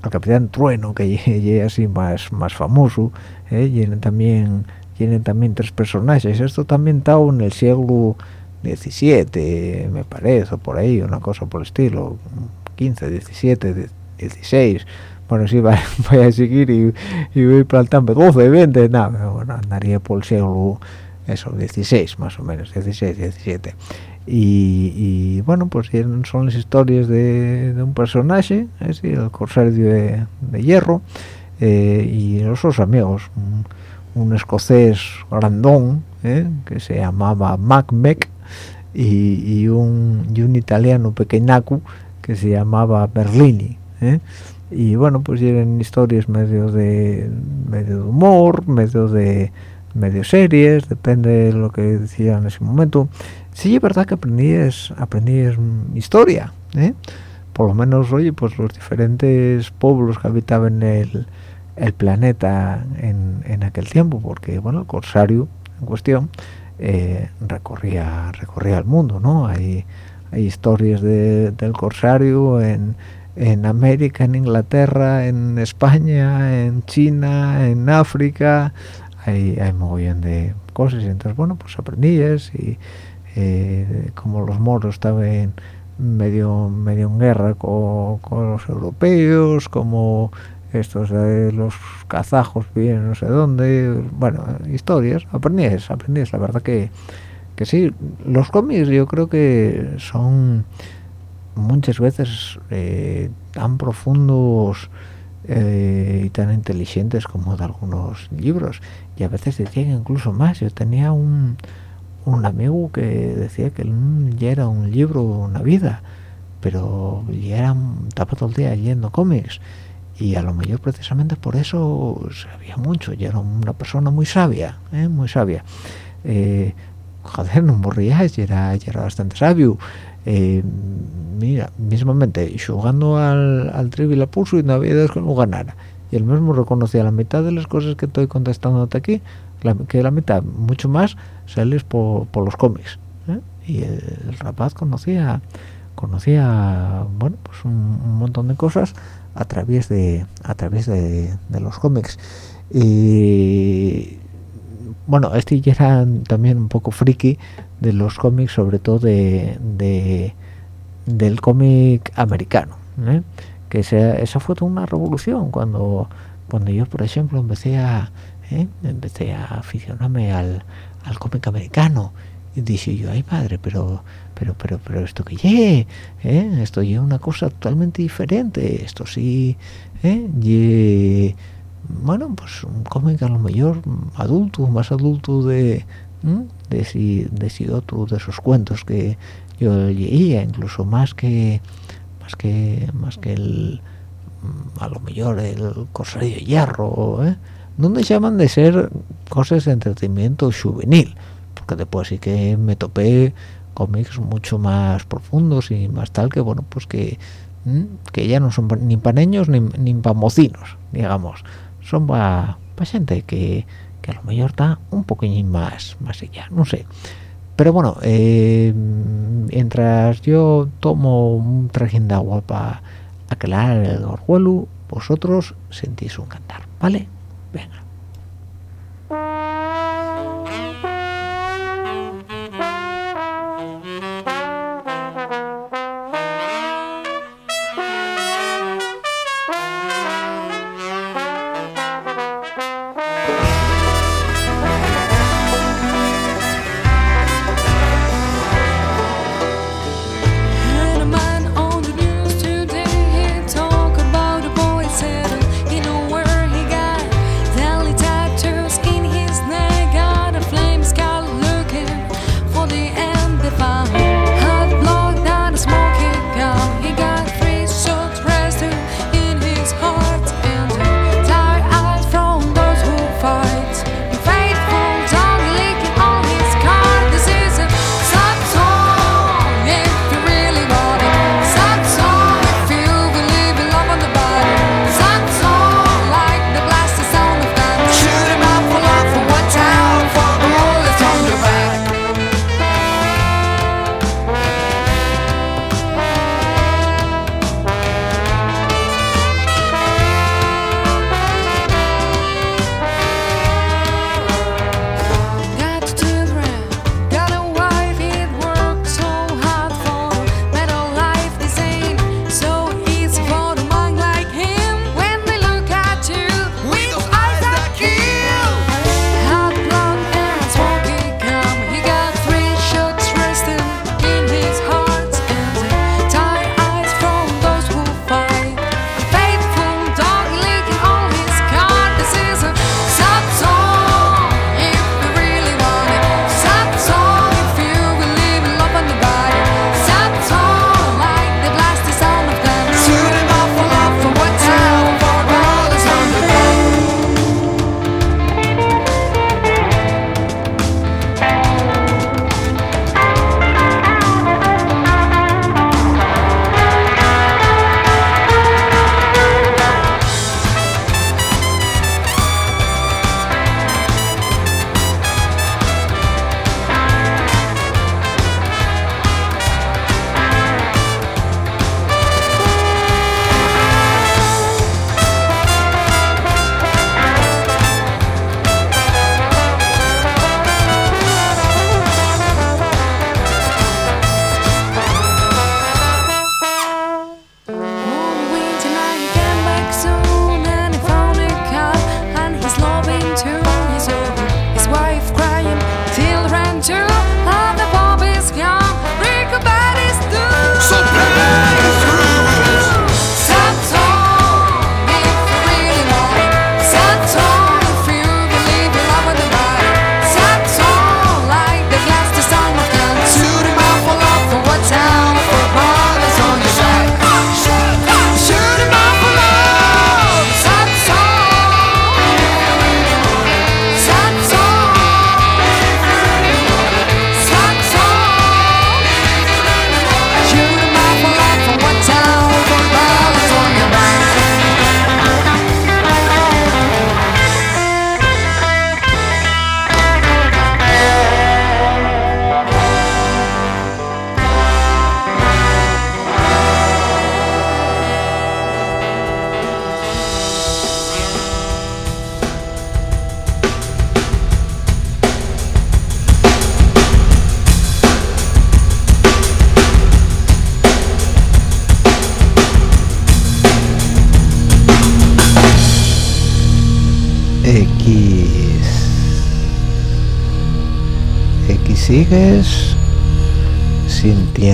al capitán trueno que [laughs] es así más más famoso ¿eh? tienen también tienen también tres personajes esto también está en el siglo 17 me parece o por ahí una cosa por el estilo 15 17 16 bueno sí [laughs] vaya, vaya a seguir y, y voy plantando 12 20 nada bueno, andaría por el siglo eso 16 más o menos 16 17 y, y bueno pues son las historias de, de un personaje ¿eh? sí, el corsario de, de hierro eh, y los otros amigos un, un escocés grandón ¿eh? que se llamaba Macmec y, y, un, y un italiano pequeñaco que se llamaba Berlini ¿eh? y bueno pues eran historias medio de medio de humor medio de medio series depende de lo que decía en ese momento sí es verdad que aprendíes aprendíes historia ¿eh? por lo menos oye pues los diferentes pueblos que habitaban el, el planeta en, en aquel tiempo porque bueno el corsario en cuestión eh, recorría recorría el mundo no hay hay historias de, del corsario en, en América en Inglaterra en España en China en África. Hay hay bien de cosas. Entonces bueno pues aprendíes y eh, como los moros estaban medio medio en guerra con, con los europeos como estos de los kazajos bien no sé dónde bueno historias aprendíes aprendíes la verdad que que sí los cómics yo creo que son muchas veces eh, tan profundos eh, y tan inteligentes como de algunos libros. Y a veces decían incluso más. Yo tenía un, un amigo que decía que ya era un libro una vida pero ya era estaba todo el día leyendo cómics. Y a lo mejor precisamente por eso sabía mucho. Y era una persona muy sabia ¿eh? muy sabia. Eh, joder no morrías y era, y era bastante sabio eh, mira mismamente jugando al, al trivial a pulso y que no ganara y él mismo reconocía la mitad de las cosas que estoy contestando aquí la, que la mitad mucho más sales por, por los cómics ¿eh? y el, el, rapaz conocía conocía bueno pues un, montón de cosas a través de a través de, de los cómics y bueno este ya era también un poco friki de los cómics sobre todo de, de del cómic americano ¿eh? que esa, esa fue toda una revolución cuando cuando yo por ejemplo empecé a ¿eh? empecé a aficionarme al, al cómic americano y dije yo ay madre pero pero pero pero esto que ye ¿eh? esto es una cosa totalmente diferente esto sí ¿eh? Bueno pues un cómic a lo mejor adulto más adulto de de si de si otro de esos cuentos que yo leía incluso más que más que más que el mm, a lo mejor el corsario hierro ¿eh? donde llaman de ser cosas de entretenimiento juvenil porque después sí que me topé cómics mucho más profundos y más tal que bueno pues que que ya no son ni para niños ni, ni para mocinos digamos son para gente que, que, a lo mejor está un poquillín más más allá no sé pero bueno eh, mientras yo tomo un trajín de agua para aclarar el orjuelo vosotros sentís un cantar vale venga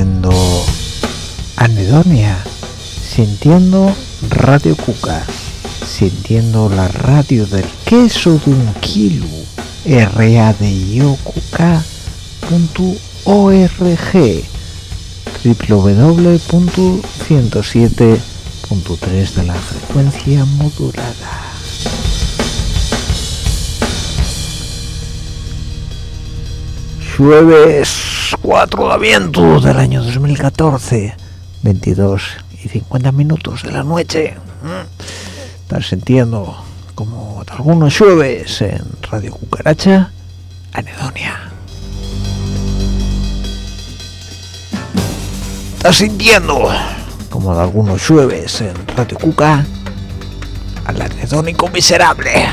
sintiendo anedonia, sintiendo Radio Cuca, sintiendo la radio del queso de un kilo, radiocuca.org www.107.3 de la frecuencia modulada. Jueves 4 de viento del año 2014, 22 y 50 minutos de la noche. Estás sintiendo como algunos jueves en Radio Cucaracha, Anedonia. Estás sintiendo como algunos jueves en Radio Cuca, al anedónico miserable.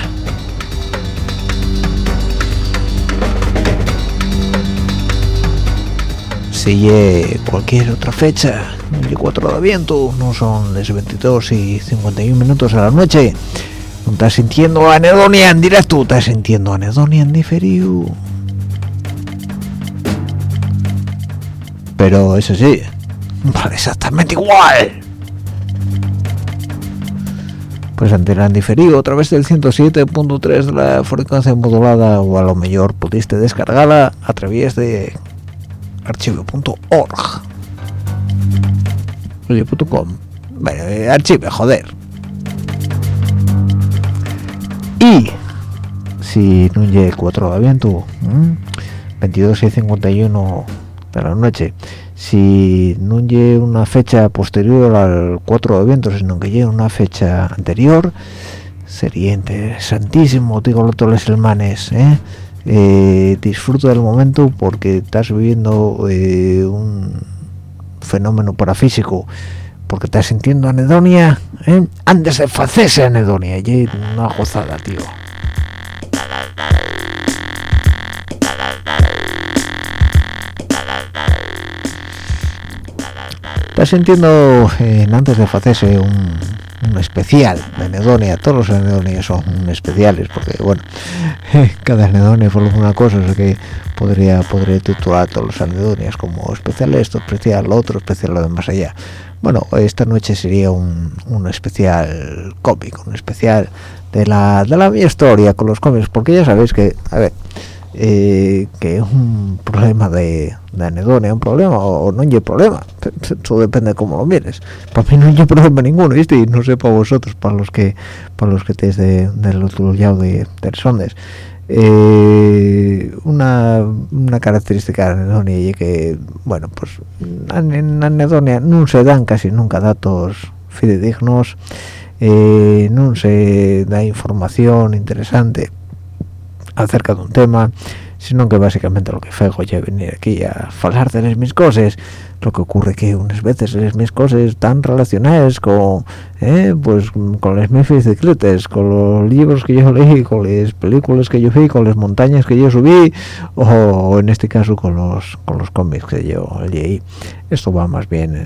Cualquier otra fecha. el 4 de viento no son las 22 y 51 minutos a la noche. No estás sintiendo anedonia en directo estás sintiendo anedonia en diferido pero eso sí vale exactamente igual. Pues ante el diferido a través del 107.3 de la frecuencia modulada o a lo mejor pudiste descargarla a través de archivo.org radio.com bueno, eh, archivo, joder. Y si no llega el 4 de viento 22 y 51 de la noche. Si no llegue una fecha posterior al 4 de viento sino que llegue una fecha anterior sería interesantísimo digo los todos los hermanes ¿eh? Eh, disfruta del momento porque estás viviendo eh, un fenómeno parafísico porque estás sintiendo anedonia ¿eh? antes de hacerse anedonia y una gozada tío estás sintiendo antes de hacerse un un especial. De anedonia todos los anedonias son especiales porque bueno [laughs] cada anedonia fue una cosa que podría podría titular todos los anedonias como especial esto especial lo otro especial lo de más allá. Bueno esta noche sería un, un especial cómic un especial de la de la mi historia con los cómics porque ya sabéis que a ver eh, que es un problema de, de anedonia, un problema o, no hay problema, eso depende de cómo lo mires. Para mí no hay problema ninguno, ¿viste? Y no sé para vosotros, para los que para los que estéis de, del otro lado de personas. Eh, una, una característica de anedonia y que, bueno, pues en anedonia no se dan casi nunca datos fidedignos, eh, no se da información interesante acerca de un tema sino que básicamente lo que fego ya venir aquí a hablar de las mis cosas lo que ocurre que unas veces las mis cosas están relacionadas con eh, pues con las mis bicicletas con los libros que yo leí con las películas que yo vi con las montañas que yo subí o en este caso con los con los cómics que yo leí. Esto va más bien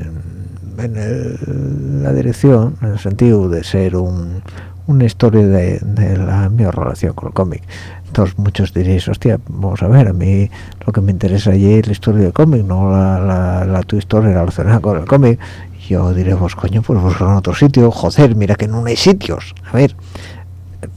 en, la dirección en el sentido de ser un, una historia de, de la mi relación con el cómic entonces muchos diréis hostia vamos a ver a mí lo que me interesa allí es la historia del cómic no la, la, tu historia relacionada con el cómic yo diré pues coño pues buscar en otro sitio joder mira que no hay sitios. A ver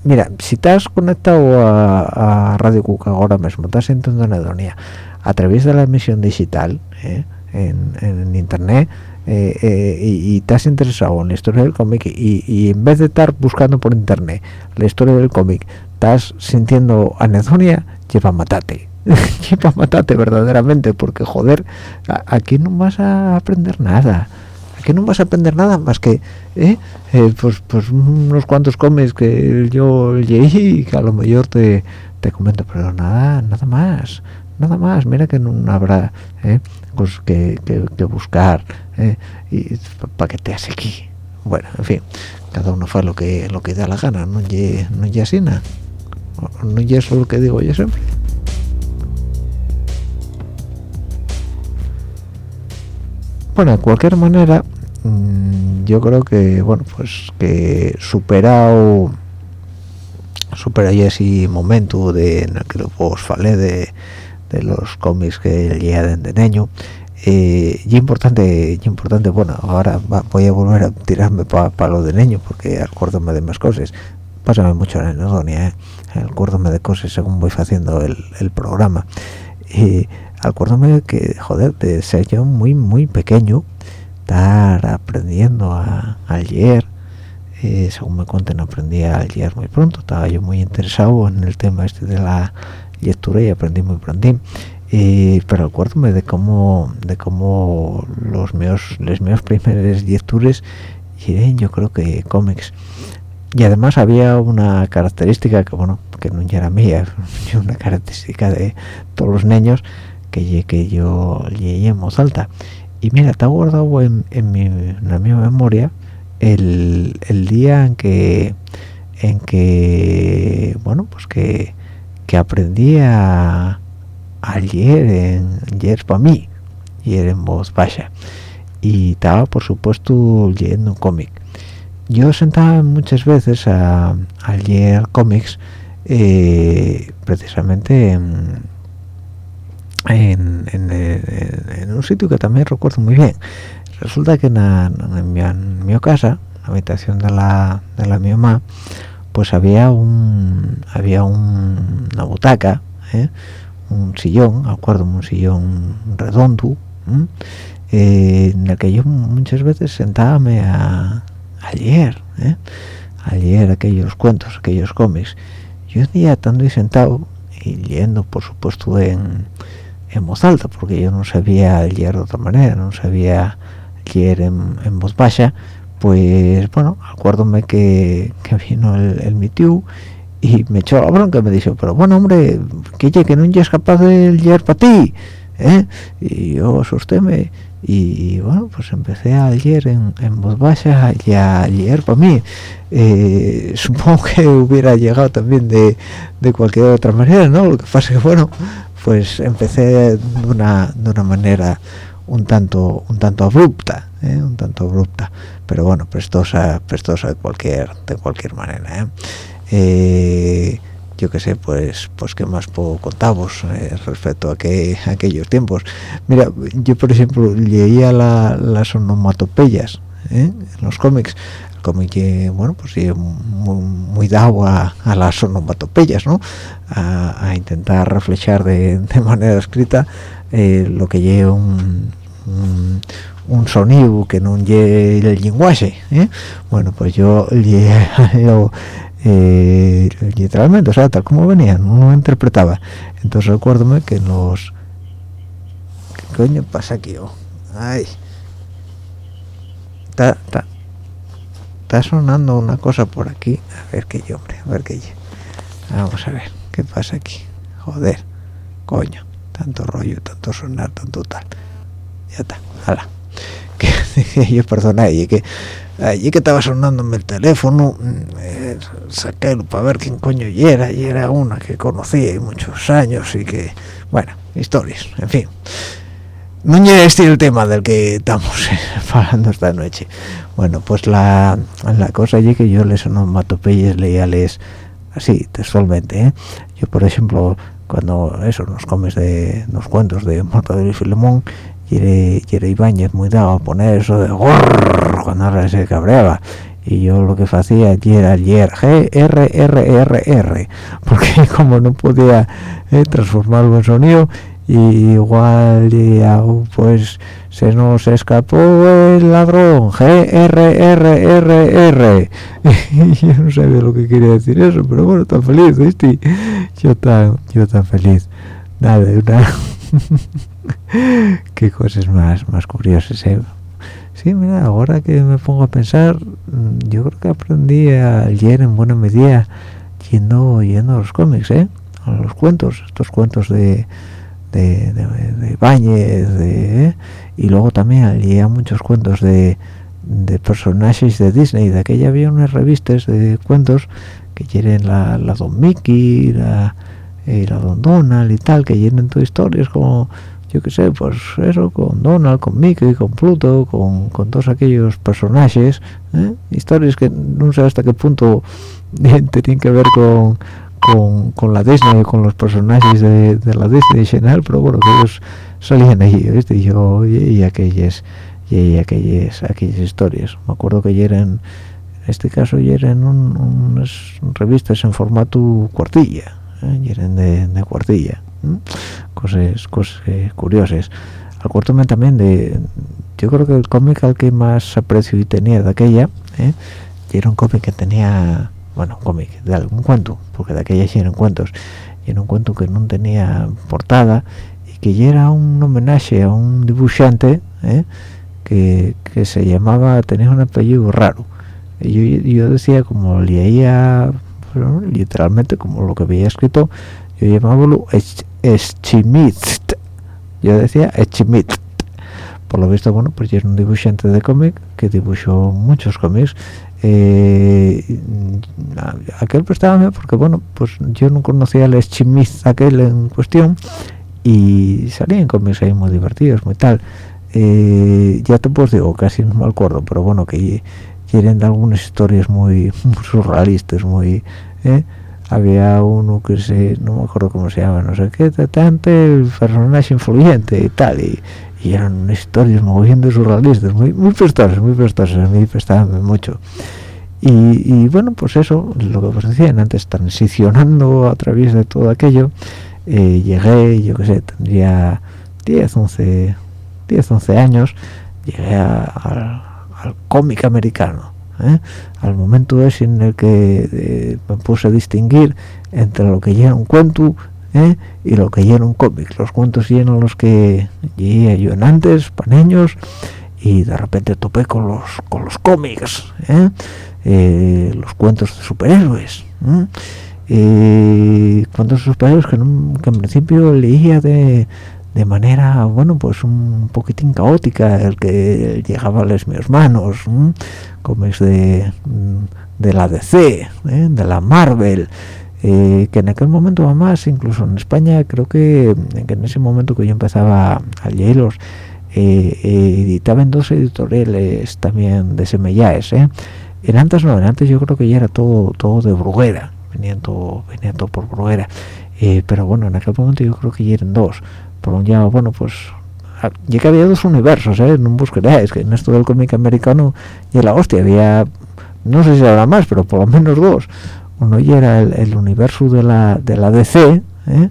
mira si estás conectado a, Radio Cuca ahora mismo estás en Edonia a través de la emisión digital ¿eh? en, internet eh, eh, y, estás interesado en la historia del cómic y, y, en vez de estar buscando por internet la historia del cómic estás sintiendo anedonia lleva matate [laughs] lleva matate verdaderamente porque joder aquí no vas a aprender nada aquí no vas a aprender nada más que ¿eh? pues, pues unos cuantos cómics que yo leí y que a lo mejor te, te comento pero nada nada más nada más mira que no habrá ¿eh? cosas que, que, buscar ¿eh? y para que te hace aquí bueno en fin cada uno hace lo que lo que da la gana no ye, no así nada no ye eso lo que digo yo siempre bueno de cualquier manera mm, yo creo que bueno pues que superado supera ese momento de en que os falé de de los cómics que leía de niño eh, y importante y importante bueno ahora voy a volver a tirarme para lo de niño porque acuérdame de más cosas pásame mucho la anedonia ¿eh? Acuérdame de cosas según voy haciendo el, el programa. Y acuérdame que joder de ser yo muy muy pequeño estar aprendiendo a, a leer eh, según me cuenten aprendí a leer muy pronto. Estaba yo muy interesado en el tema este de la lectura y aprendí muy pronto. Pero acuérdame de cómo de cómo los míos los míos primeros lecturas eran yo creo que cómics. Y además había una característica que bueno que no era mía [laughs] una característica de todos los niños que, que yo leí en voz alta. Y mira está guardado en, en, mi, en mi memoria el, el, día en que en que bueno pues que, que aprendí a ayer en ayer para mí y en voz baja y estaba por supuesto leyendo un cómic. Yo sentaba muchas veces a, leer cómics eh, precisamente en, un sitio que también recuerdo muy bien resulta que en, mi, casa la habitación de la de la mi mamá pues había un había una butaca ¿eh? un sillón, acuerdo, un sillón redondo, eh, en el que yo muchas veces sentábame a, leer, ¿eh? a leer aquellos cuentos, aquellos cómics. Yo un día estando sentado y leyendo, por supuesto, en, en voz alta, porque yo no sabía leer de otra manera, no sabía leer en, voz baja, pues bueno, acuérdome que, que vino el, el mi tío y me echó la bronca me dijo pero bueno hombre que que no eres capaz de leer para ti ¿eh? y yo asustéme y bueno pues empecé a leer en, voz baja y a leer para mí eh, [laughs] supongo que hubiera llegado también de, de, cualquier otra manera no lo que pasa es que bueno pues empecé de una, de una manera un tanto un tanto abrupta ¿eh? un tanto abrupta pero bueno prestosa prestosa de cualquier de cualquier manera ¿eh? Eh, yo qué sé, pues pues qué más puedo contaros eh, respecto a, que, aquellos tiempos. Mira, yo por ejemplo leía las onomatopeyas ¿eh? en los cómics. El cómic, bueno, pues muy, dado a, las onomatopeyas, ¿no? A, intentar reflejar de, manera escrita lo que lleva un, un, sonido que no lleve el lenguaje. Bueno, pues yo [laughs] eh, literalmente, o sea, tal como venían, uno interpretaba. Entonces recuérdome que los... ¿Qué coño pasa aquí? Oh? Ay. Está, está, sonando una cosa por aquí. A ver qué hombre, a ver qué Vamos a ver, ¿qué pasa aquí? Joder, coño, tanto rollo, tanto sonar, tanto tal. Ya está, hala. [laughs] Que [laughs] yo perdona, y que allí que estaba sonándome el teléfono eh, saquélo para ver quién coño y era y era una que conocía y muchos años y que bueno historias en fin no es este el tema del que estamos [laughs] hablando esta noche bueno pues la, la cosa allí que yo les onomatopeyes leales así textualmente ¿eh? yo por ejemplo cuando eso nos comes de los cuentos de Mortadelo y Filemón y Ibáñez muy dado a poner eso de cuando ahora se cabreaba. Y yo lo que hacía era ayer G R R R R porque [laughs] como no podía eh, transformarlo en sonido y igual ya, pues se nos escapó el ladrón G R R R R. [laughs] Yo no sabía lo que quería decir eso pero bueno tan feliz ¿viste? yo tan yo tan feliz. Nada una [laughs] qué cosas más más curiosas ¿eh? sí mira ahora que me pongo a pensar mm, yo creo que aprendí ayer en buena medida yendo yendo a los cómics ¿eh? a los cuentos estos cuentos de de, de, Bañez ¿eh? y luego también leía muchos cuentos de, de personajes de Disney de aquella había unas revistas de cuentos que quieren la, la Don Mickey la, eh, la Don Donald y tal que llenen todas historias como yo qué sé, pues eso, con Donald, con Mickey, con Pluto, con, todos aquellos personajes, ¿eh? historias que no sé hasta qué punto [laughs] tienen que ver con, con, con la Disney con los personajes de, de la Disney en general pero bueno que ellos salían allí ¿viste? y yo y, aquellas y aquellas aquellas historias me acuerdo que ayer en este caso eran un, unas revistas en formato cuartilla ¿eh? eran de, de cuartilla cosas cosas eh, curiosas acuérdame también de yo creo que el cómic al que más aprecio y tenía de aquella ¿eh? era un cómic que tenía bueno, cómic de algún cuento, porque de aquella sí eran cuentos, y era un cuento que no tenía portada y que era un homenaje a un dibujante ¿eh? que, que, se llamaba, tenía un apellido raro. Y yo, yo decía, como leía literalmente como lo que había escrito, yo llamábalo Eschimit. Yo decía Eschimit por lo visto bueno pues era un dibujante de cómic que dibujó muchos cómics eh, aquel prestaba porque bueno pues yo no conocía el chimiz aquel en cuestión y salían cómics ahí muy divertidos muy tal eh, ya te pues digo casi no me acuerdo pero bueno que quieren de algunas historias [laughs] muy, surrealistas muy eh, había uno que se no me acuerdo cómo se llama no sé qué tanto el personaje influyente y tal y y eran historias moviendo surrealistas muy muy prestosas muy prestosas a mí prestaban mucho. Y, bueno pues eso lo que os decían antes transicionando a través de todo aquello eh, llegué yo qué sé tendría 10 11 10 11 años llegué al, cómic americano ¿eh? al momento ese en el que eh, me puse a distinguir entre lo que era un cuento ¿eh? y lo que llena un cómic los cuentos llenos los que llegué yo en antes paneños y de repente topé con los con los cómics ¿eh? Eh, los cuentos de superhéroes cuentos de superhéroes que, que, en principio leía de, de manera bueno pues un poquitín caótica el que llegaba a las mis manos cómics de de la DC de la Marvel eh, que en aquel momento además incluso en España creo que, en ese momento que yo empezaba a leerlos eh, eh, editaban dos editoriales también de Semellaes ¿eh? en antes no en antes yo creo que ya era todo todo de Bruguera venía todo venía todo por Bruguera pero bueno en aquel momento yo creo que ya eran dos por un lado bueno pues ah, ya que había dos universos ¿eh? no buscaréis que en esto del cómic americano y la hostia había no sé si habrá más pero por lo menos dos uno ya era el, universo de la, de la DC, ¿eh?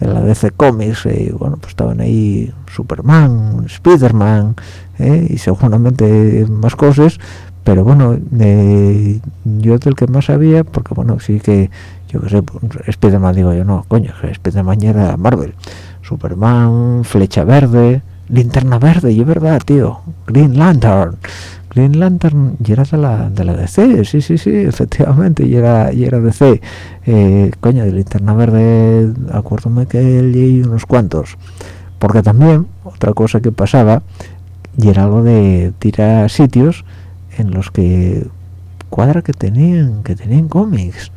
de la DC Comics, y bueno, pues estaban ahí Superman, Spiderman, ¿eh? y seguramente más cosas, pero bueno, eh, yo del que más sabía, porque bueno, sí que, yo qué sé, Spiderman digo yo, no, coño, Spiderman ya era Marvel, Superman, Flecha Verde, Linterna Verde, y es verdad, tío, Green Lantern, Green Lantern y era de la, de la DC, sí, sí, sí, efectivamente, y era, y era DC. Eh, coño, de Linterna Verde, acuérdame que leí unos cuantos. Porque también, otra cosa que pasaba, y era algo de tirar sitios en los que cuadra que tenían, que tenían cómics.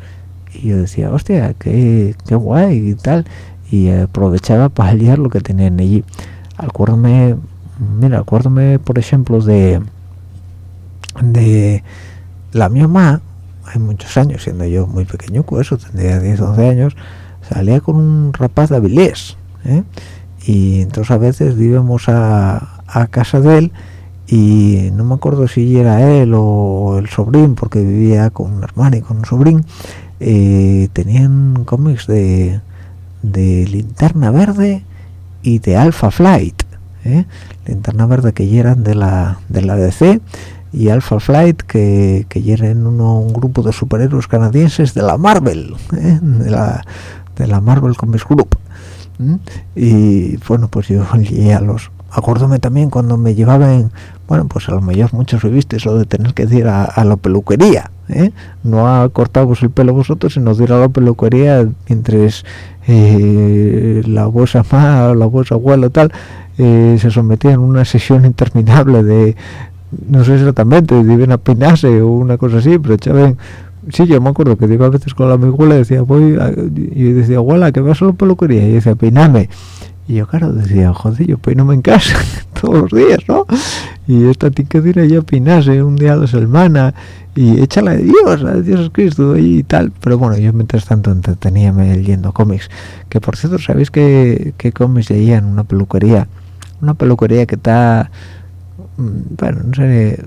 Y yo decía, hostia, qué, qué guay y tal. Y aprovechaba para liar lo que tenían allí. Acuérdame, mira, acuérdame, por ejemplo, de de la mi mamá hay muchos años siendo yo muy pequeño eso tendría 10 11 años salía con un rapaz de Avilés ¿eh? y entonces a veces íbamos a, a, casa de él y no me acuerdo si era él o el sobrín porque vivía con un hermano y con un sobrín eh, tenían cómics de, de linterna verde y de Alpha Flight ¿eh? linterna verde que eran de la de la DC y Alpha Flight que, que uno, un grupo de superhéroes canadienses de la Marvel ¿eh? de la de la Marvel Comics Group y bueno pues yo [laughs] a los acuérdome también cuando me llevaban bueno pues a lo mejor muchos viviste lo de tener que ir a, la peluquería ¿eh? no a cortaros el pelo vosotros sino ir a la peluquería mientras eh, la vuestra [laughs] mamá o la vuestra abuela tal se sometían a una sesión [laughs] interminable de, no sé exactamente, deben a peinarse o una cosa así, pero chaven, sí, yo me acuerdo que iba a veces con la mi abuela decía, voy, y decía, abuela, que vas a la peluquería, y decía, peiname, y yo claro decía joder yo peino en casa [laughs] todos los días no y esta dirá ya peinase un día a la semana y échala de Dios a Dios Cristo y tal pero bueno yo mientras tanto entreteníame leyendo cómics que por cierto sabéis que, que cómics leía en una peluquería una peluquería que está mm, bueno no sé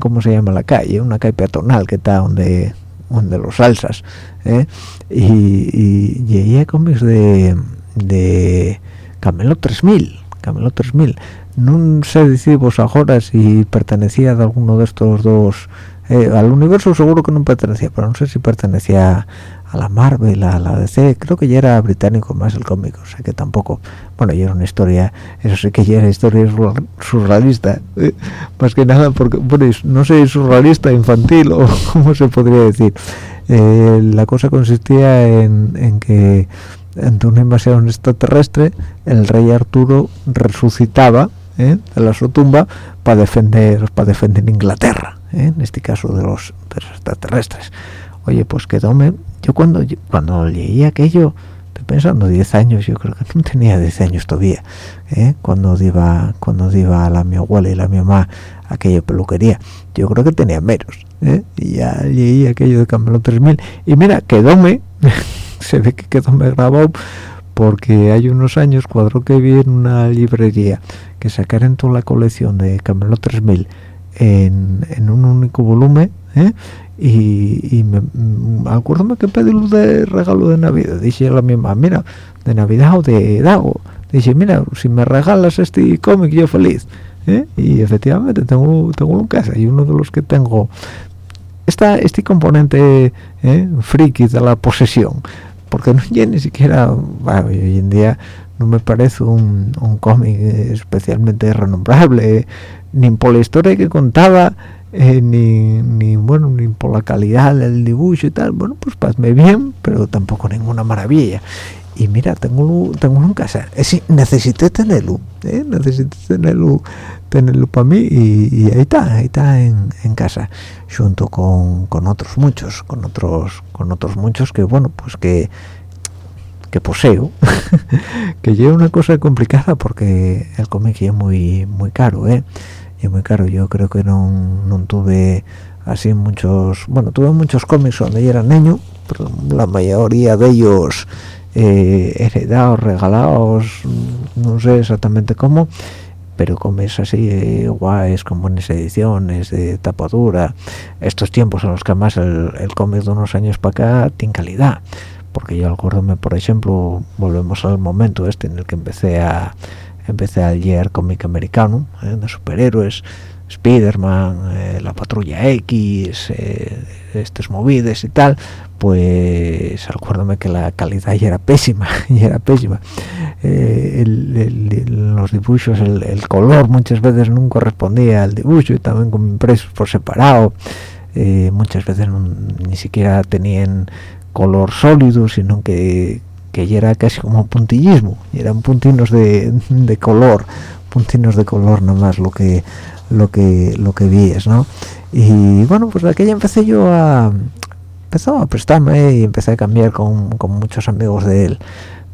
cómo se llama la calle una calle peatonal que está donde donde los salsas ¿eh? y, y leía cómics de Camelo 3000 Camelo 3000 no sé decir vos ahora si pertenecía de alguno de estos dos eh, al universo seguro que no pertenecía pero no sé si pertenecía a la Marvel, a la DC, creo que ya era británico más el cómic, o sea que tampoco, bueno, ya era una historia, eso sí que ya era historia surrealista, eh, más que nada porque, bueno, no sé, surrealista infantil o [laughs] cómo se podría decir. Eh, la cosa consistía en, en que ante una invasión extraterrestre el rey Arturo resucitaba ¿eh? de la su tumba para defender para defender Inglaterra ¿eh? en este caso de los, extraterrestres oye pues quedóme yo cuando cuando leí aquello estoy pensando 10 años yo creo que no tenía 10 años todavía ¿eh? cuando iba cuando iba a la mi abuela y la mi mamá aquella peluquería yo creo que tenía menos y ya leí aquello de Camelo 3000 y mira quedóme [laughs] [laughs] se ve que quedó me grabado porque hay unos años cuadro que vi en una librería que sacaron toda la colección de Camelo 3000 en, en un único volumen ¿eh? y, y me, mm, que pedí de regalo de Navidad dije a la misma mira de Navidad o de Dago dije mira si me regalas este cómic yo feliz ¿eh? y efectivamente tengo tengo en casa y uno de los que tengo está este componente ¿eh? friki de la posesión porque no ni siquiera hoy en día no me parece un, un cómic especialmente renombrable ni por la historia que contaba eh, ni, ni bueno ni por la calidad del dibujo y tal. Bueno pues pasme bien pero tampoco ninguna maravilla y mira tengo tengo en casa. Es necesité tenerlo ¿eh? tenerlo tenerlo para mí y, ahí está ahí está en, en casa junto con, con, otros muchos con otros con otros muchos que bueno pues que que poseo [laughs] que lleva una cosa complicada porque el cómic es muy muy caro eh y muy caro. Yo creo que no, no tuve así muchos bueno tuve muchos cómics donde yo era niño pero la mayoría de ellos eh, heredados regalados no sé exactamente cómo pero comes así eh, guays con buenas ediciones de tapadura estos tiempos en los que más el, cómic de unos años para acá tiene calidad. Porque yo acuérdome por ejemplo volvemos al momento este en el que empecé a empecé a leer cómic americano eh, de superhéroes Spiderman, eh, la Patrulla X, eh, estos movides y tal, pues acuérdame que la calidad ya era pésima, [laughs] ya era pésima. Eh, los dibujos, el, color muchas veces no correspondía al dibujo y también con impresos por separado. muchas veces ni siquiera tenían color sólido, sino que, que ya era casi como un puntillismo, eran puntinos de, de color, puntinos de color nomás lo que lo que lo que víes no y bueno pues aquella empecé yo a empezó a prestarme y empecé a cambiar con, con muchos amigos del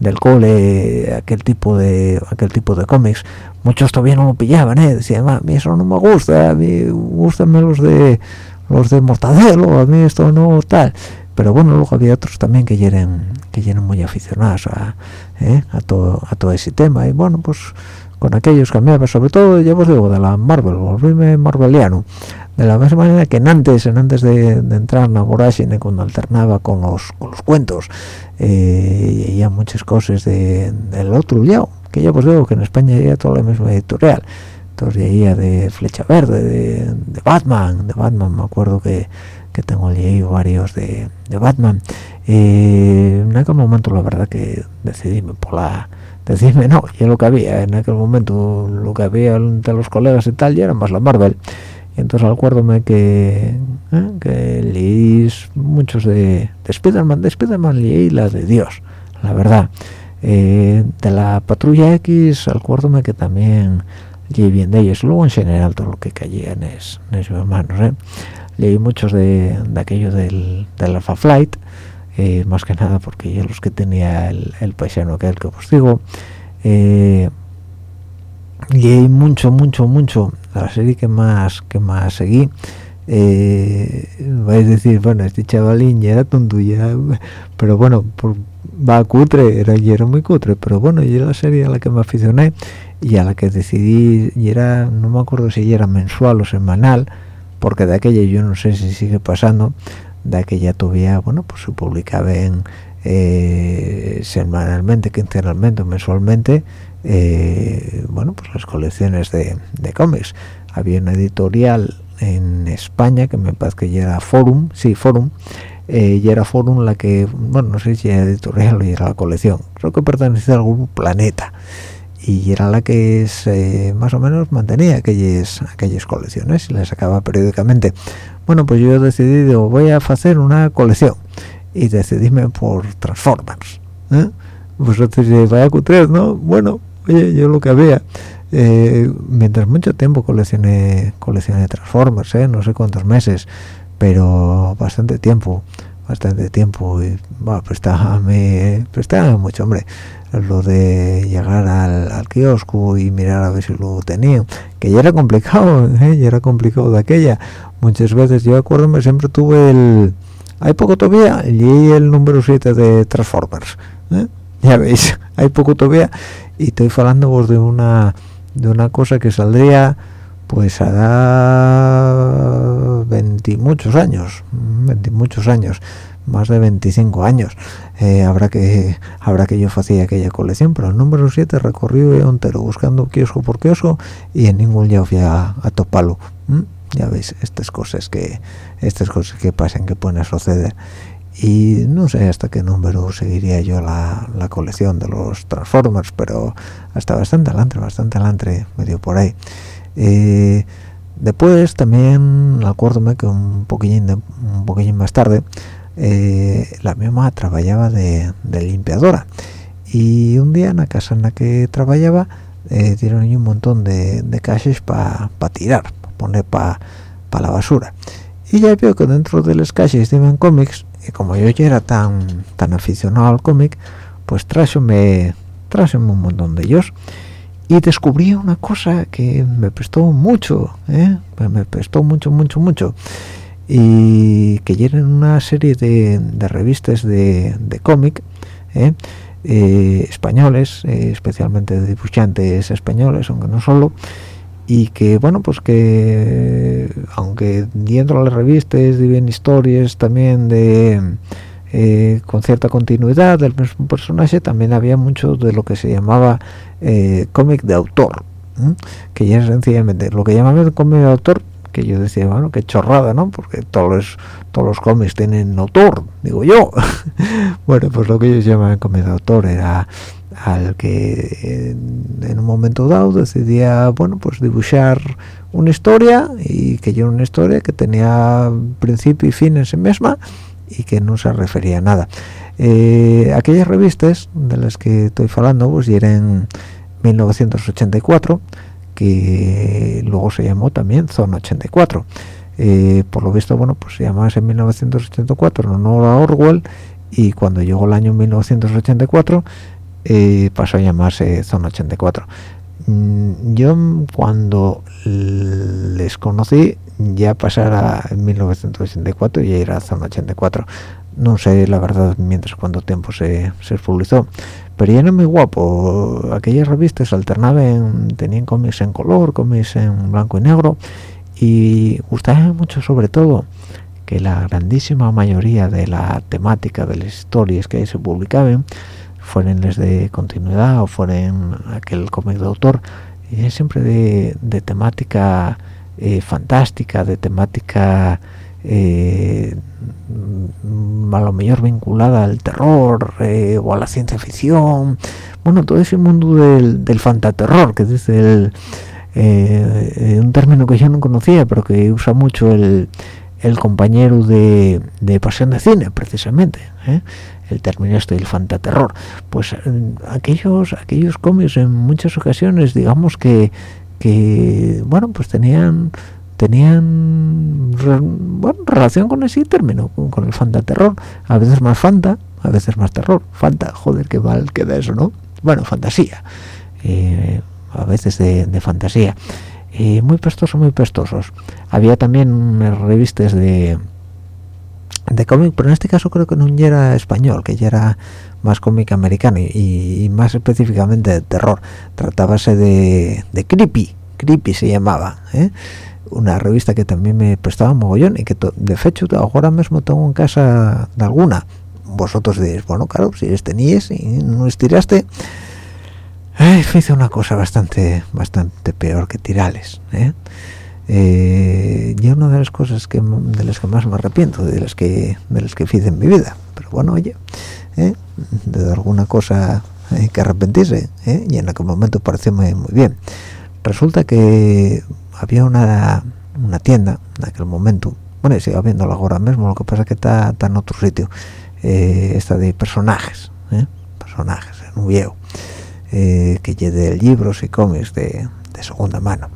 del cole aquel tipo de aquel tipo de cómics muchos todavía no lo pillaban ¿eh? decían a mí eso no me gusta a mí gustan los de los de mortadelo a mí esto no tal pero bueno luego había otros también que eran que eran muy aficionados a, ¿eh? a todo a todo ese tema y bueno pues con aquellos cambiaba sobre todo ya os digo de la Marvel volvíme marveliano. De la misma manera que en antes en antes de, entrar en la vorágine cuando alternaba con los con los cuentos eh, y muchas cosas de, del otro lado que ya os digo que en España ya toda la misma editorial. Entonces ya de Flecha Verde de, Batman de Batman me acuerdo que, que tengo leído varios de, de Batman. Eh, en aquel momento la verdad que decidí por la decirme no y lo que había en aquel momento lo que había entre los colegas y tal y era más la Marvel y entonces acuérdome que ¿eh? que leí muchos de, de Spiderman de Spiderman leí las de Dios la verdad eh, de la patrulla X acuérdome que también leí bien de ellos luego en general todo lo que caía en, es, en esos hermanos ¿eh? leí muchos de, de aquello del, del Alpha Flight eh, más que nada porque yo los que tenía el, el paisano que el que os digo eh, y hay mucho mucho mucho la serie que más que más seguí. Eh, vais a decir bueno este chavalín ya era tonto ya pero bueno por, va cutre era era muy cutre pero bueno y era la serie a la que me aficioné y a la que decidí y era no me acuerdo si era mensual o semanal porque de aquella yo no sé si sigue pasando de aquella todavía bueno pues se publicaba en eh, semanalmente quincenalmente o mensualmente eh, bueno pues las colecciones de, de cómics. Había una editorial en España que me parece que ya era Forum sí Forum eh, y era Forum la que bueno no sé si era editorial o era la colección creo que pertenecía al grupo Planeta y era la que es, eh, más o menos mantenía aquellas aquellas colecciones y las sacaba periódicamente bueno pues yo he decidido voy a hacer una colección y decidíme por Transformers ¿eh? vosotros vaya cutres no bueno oye yo lo que había eh, mientras mucho tiempo coleccioné coleccioné Transformers ¿eh? no sé cuántos meses pero bastante tiempo bastante tiempo y bueno, prestaba, me, prestaba mucho hombre lo de llegar al, al, kiosco y mirar a ver si lo tenía que ya era complicado [laughs] ¿eh? ya era complicado de aquella muchas veces yo acuerdo siempre tuve el hay poco todavía y el número 7 de Transformers ¿eh? ya veis [laughs] hay poco todavía y estoy hablando vos de una de una cosa que saldría pues hará 20 muchos años 20 muchos años más de 25 años. Eh, habrá que habrá que yo hacía aquella colección pero el número 7 recorrido yo entero buscando kiosco por kiosco y en ningún ya fui a, a toparlo ya veis estas cosas que estas cosas que pasan que pueden suceder. Y no sé hasta qué número seguiría yo la, colección de los Transformers pero hasta bastante adelante bastante adelante medio por ahí. Eh, después también acuérdome que un poquillín un poquillín más tarde eh, la misma trabajaba de, limpiadora. Y un día en la casa en la que trabajaba eh, dieron un montón de, de para pa tirar poner para pa la basura. Y ya veo que dentro de los caches de cómics y como yo ya era tan tan aficionado al cómic pues trájome trájome un montón de ellos. Y descubrí una cosa que me prestó mucho ¿eh? me prestó mucho mucho mucho y que llenan una serie de, de revistas de, de cómic ¿eh? eh, españoles eh, especialmente de dibujantes españoles aunque no solo y que bueno pues que aunque dentro de las revistas viven historias también de eh, con cierta continuidad del mismo personaje también había mucho de lo que se llamaba eh, cómic de autor que ya es sencillamente lo que llamaban cómic de autor que yo decía bueno qué chorrada no porque todos los todos los cómics tienen autor digo yo. [laughs] Bueno pues lo que ellos llamaban cómic de autor era al que en un momento dado decidía bueno pues dibujar una historia y que yo una historia que tenía principio y fin en sí misma y que no se refería a nada. Eh, aquellas revistas de las que estoy hablando pues eran 1984 que luego se llamó también Zona 84 eh, por lo visto bueno pues se llamaba en 1984 en honor a Orwell y cuando llegó el año 1984 eh, pasó a llamarse Zona 84 mm, yo cuando les conocí ya pasara en 1984 y ya era Zona 84 no sé la verdad mientras cuánto tiempo se, se publicó pero ya era muy guapo. Aquellas revistas alternaban tenían cómics en color cómics en blanco y negro. Y gustaba mucho sobre todo que la grandísima mayoría de la temática de las historias que se publicaban fueran les de continuidad o fueran aquel cómic de autor. Y siempre de, de temática eh, fantástica de temática eh, a lo mejor vinculada al terror eh, o a la ciencia ficción bueno todo ese mundo del, del fantaterror que es el, eh, un término que yo no conocía pero que usa mucho el, el compañero de, de pasión de cine precisamente ¿eh? el término este del fantaterror pues aquellos aquellos cómics en muchas ocasiones digamos que que bueno pues tenían tenían bueno, relación con ese término con, con el fantaterror a veces más fanta a veces más terror. Falta joder qué mal queda eso no bueno fantasía. Eh, a veces de, fantasía. Muy pestosos muy pestosos. Había también revistas de de cómic pero en este caso creo que no era español que ya era más cómic americano y, más específicamente de terror. Tratábase de, de creepy creepy se llamaba ¿eh? Una revista que también me prestaba mogollón y que de hecho ahora mismo tengo en casa de alguna. Vosotros diréis bueno claro si les tenías y no les tiraste eh, hice una cosa bastante bastante peor que tirales ¿eh? eh, y una de las cosas que de las que más me arrepiento de las que de las que hice en mi vida. Pero bueno oye ¿eh? de alguna cosa que arrepentirse y en aquel momento pareció muy bien. Resulta que había una, una tienda en aquel momento. Bueno y sigue habiéndola ahora mismo lo que pasa es que está, en otro sitio. Eh, esta de personajes ¿eh? personajes en un viejo eh, que lleve libros y cómics de, de, segunda mano.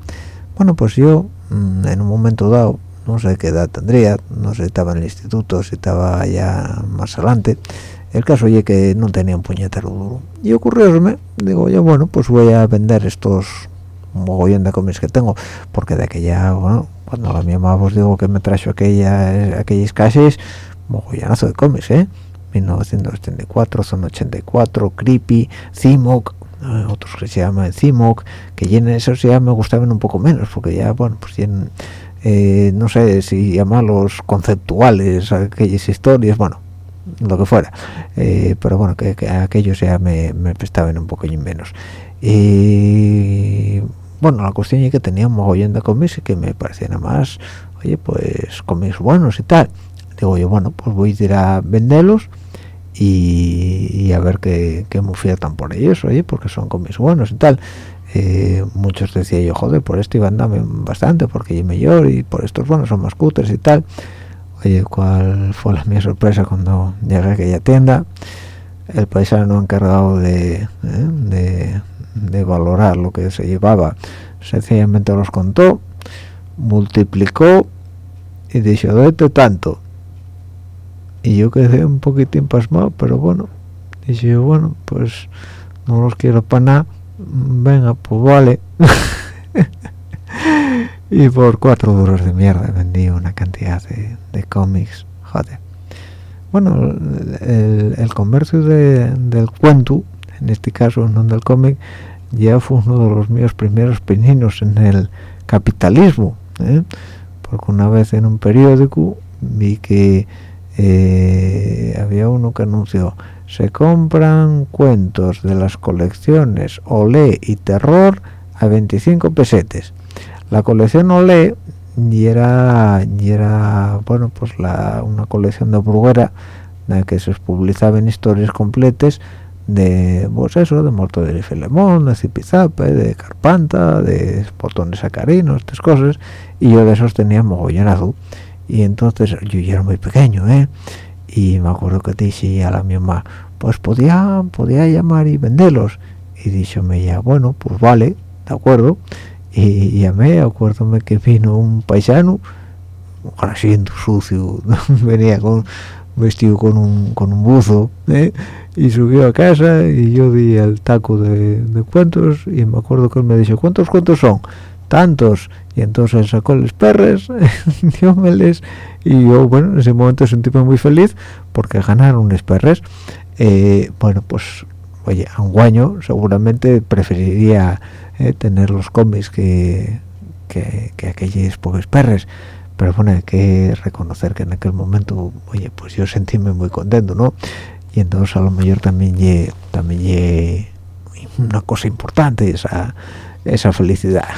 Bueno pues yo mm, en un momento dado no sé qué edad tendría no sé si estaba en el instituto si estaba ya más adelante. El caso es que no tenía un puñetero duro. Y ocurrióseme digo yo bueno pues voy a vender estos mogollón de cómics que tengo porque de aquella bueno cuando la mi mamá os digo que me trajo aquella aquellas casas mogollonazo de cómics eh 1984 son 84 creepy Cimoc eh, otros que se llaman Cimoc que ya en esos ya me gustaban un poco menos porque ya bueno pues tienen eh, no sé si llamarlos conceptuales aquellas historias bueno lo que fuera eh, pero bueno que, aquellos ya me, me prestaban un poco menos. Y bueno la cuestión es que tenía un mogollón de cómics y que me parecían más oye pues cómics buenos y tal. Digo yo bueno pues voy a ir a venderlos y, a ver qué, qué me ofertan por ellos oye porque son cómics buenos y tal. Eh, muchos decía yo joder por esto iban dame bastante porque yo mayor y por estos buenos son más cutres y tal oye cuál fue la mi sorpresa cuando llegué a aquella tienda el paisano encargado de, eh, de de valorar lo que se llevaba. Sencillamente los contó multiplicó y dijo este tanto y yo quedé un poquitín pasmado pero bueno. Dije bueno pues no los quiero para nada. Venga pues vale [laughs] y por cuatro duros de mierda vendí una cantidad de, cómics joder. Bueno el, comercio del cuento en este caso no del cómic, ya fue uno de los míos primeros pininos en el capitalismo, ¿eh? porque una vez en un periódico vi que eh, había uno que anunció se compran cuentos de las colecciones Olé y Terror a 25 pesetes. La colección Olé y era, y era bueno pues la, una colección de Bruguera en la que se publicaban historias completas de pues eso de muerto de Filemón de Zipizape de Carpanta de botones sacarinos estas cosas. Y yo de esos tenía mogollonazo y entonces yo ya era muy pequeño ¿eh? y me acuerdo que dije a la mi mamá pues podía podía llamar y venderlos. Y díjome ya bueno pues vale de acuerdo y llamé acuérdome que vino un paisano siendo sucio [laughs] venía con vestido con un, con un buzo ¿eh? y subió a casa y yo di el taco de, de, cuentos y me acuerdo que él me dijo ¿cuántos cuentos son? tantos y entonces sacó los perres [laughs] diómeles y yo bueno en ese momento sentíme muy feliz porque ganaron los perres eh, bueno pues oye a un guaño seguramente preferiría eh, tener los cómics que, que, que aquellos pobres perres pero bueno hay que reconocer que en aquel momento oye pues yo sentíme muy contento no y entonces a lo mejor también lle, también una cosa importante esa esa felicidad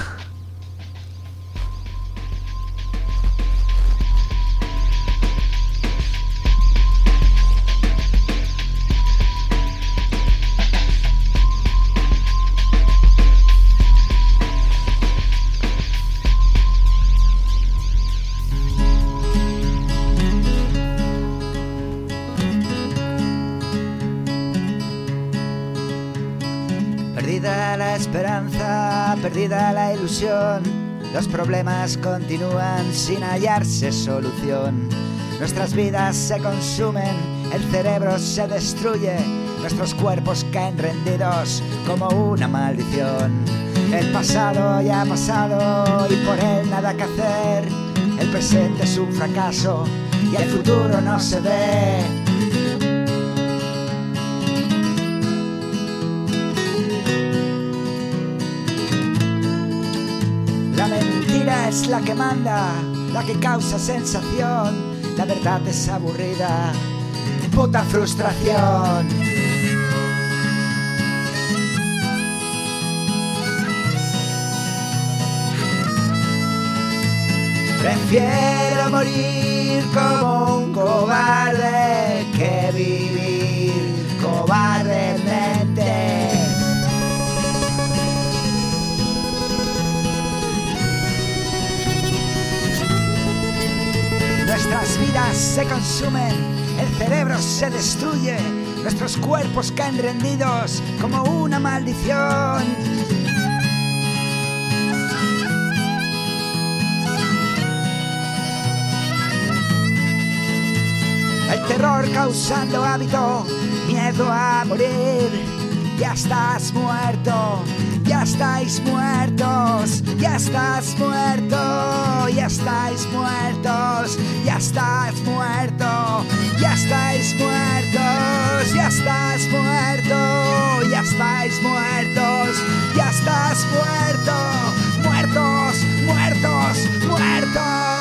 perdida la ilusión, los problemas continúan sin hallarse solución. Nuestras vidas se consumen, el cerebro se destruye, nuestros cuerpos caen rendidos como una maldición. El pasado ya ha pasado y por él nada que hacer. El presente es un fracaso y el futuro no se ve. Es la que manda, la que causa sensación. La verdad es aburrida, puta frustración. Prefiero morir como un cobarde que vivir cobardemente. Nuestras vidas se consumen, el cerebro se destruye, nuestros cuerpos caen rendidos como una maldición. El terror causando hábito, miedo a morir. Ya estás muerto, ya estáis muertos, ya estás muerto, ya estáis muertos, ya estás muerto, ya estáis muertos, ya estás muerto, ya estáis muertos, ya estás muerto, muertos, muertos, muertos.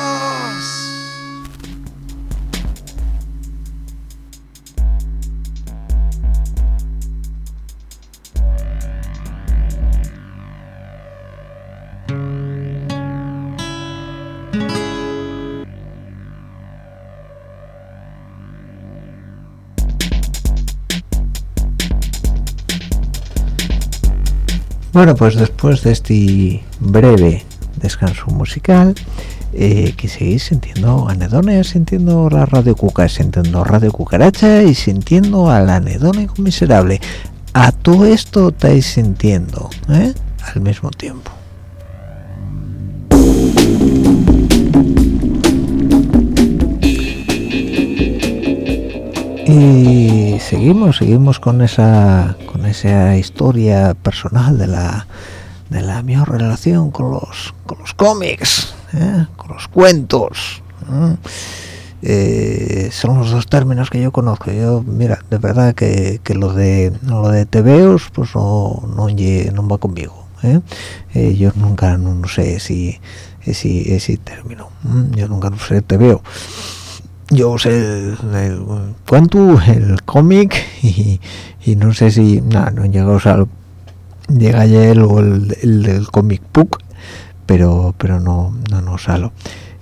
Bueno, pues después de este breve descanso musical, eh, que seguís sintiendo anedones, sintiendo la radio cuca, sintiendo radio cucaracha y sintiendo al anedónico miserable. A todo esto estáis sintiendo, ¿eh? Al mismo tiempo. Y seguimos, seguimos con esa, con esa historia personal de la, de la mi relación con los, con los cómics, ¿eh? con los cuentos. ¿eh? Eh, son los dos términos que yo conozco. Yo, mira, de verdad que, que lo de lo de TVOs, pues no, no, no va conmigo. ¿eh? Eh, yo nunca no, no sé si ese, ese término. ¿m? Yo nunca no sé TVO yo sé el, cuento, el cómic y, no sé si nada, no al llega el o el, el cómic book pero pero no no no salo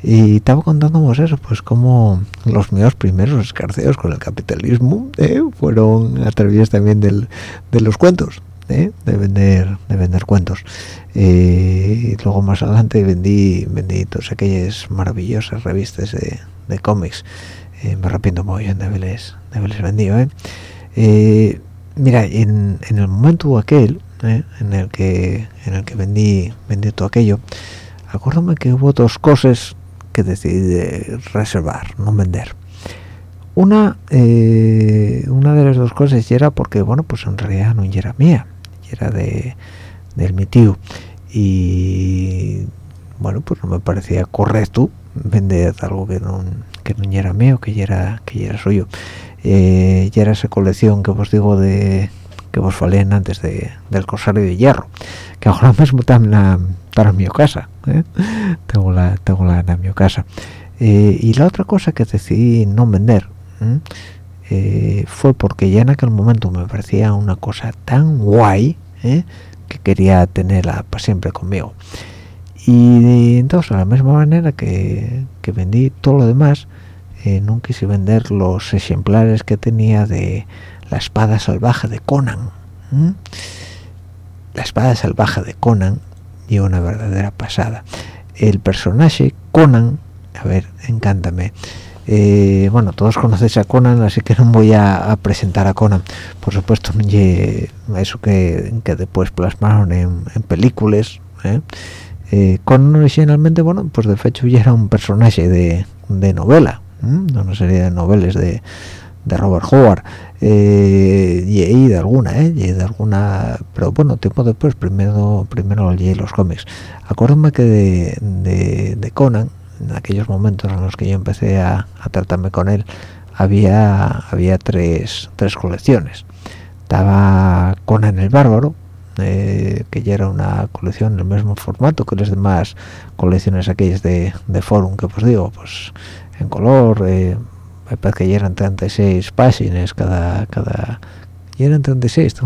y estaba contándonos eso pues como los míos primeros escarceos con el capitalismo ¿eh? fueron a través también del, de los cuentos ¿eh? de vender de vender cuentos Eh, y luego más adelante vendí vendí todas aquellas maravillosas revistas de, de cómics Eh, me arrepiento muy bien de de vendido ¿eh? Eh, mira en, en el momento aquel ¿eh? en el que en el que vendí vendí todo aquello acuérdame que hubo dos cosas que decidí de reservar no vender una eh, una de las dos cosas y era porque bueno pues en realidad no era mía era de del mi tío. Y bueno pues no me parecía correcto vender algo que no que no era mío que era que era suyo. Eh, ya era esa colección que os digo de que vos falé antes de, del corsario de hierro que ahora [laughs] mismo está en, la, está mi casa ¿eh? tengo la tengo la en mi casa. Eh, y la otra cosa que decidí no vender ¿eh? Fue porque ya en aquel momento me parecía una cosa tan guay ¿eh? que quería tenerla para siempre conmigo y entonces de la misma manera que, vendí todo lo demás eh, no quise vender los ejemplares que tenía de la espada salvaje de Conan la espada salvaje de Conan y una verdadera pasada el personaje Conan a ver encántame eh, bueno todos conocéis a Conan así que no voy a, presentar a Conan. Por supuesto eso que, que después plasmaron en, en películas ¿eh? Eh, Conan originalmente bueno pues de hecho ya era un personaje de, de novela de una serie de novelas de, de Robert Howard. Eh, leí de alguna eh leí de alguna pero bueno tiempo después primero primero leí los cómics. Acuérdame que de, de, Conan en aquellos momentos en los que yo empecé a, a tratarme con él había había tres tres colecciones. Estaba Conan el bárbaro eh, que ya era una colección en el mismo formato que las demás colecciones aquellas de, de forum que os digo pues en color eh, me parece que ya eran 36 páginas cada cada y eran [laughs] 36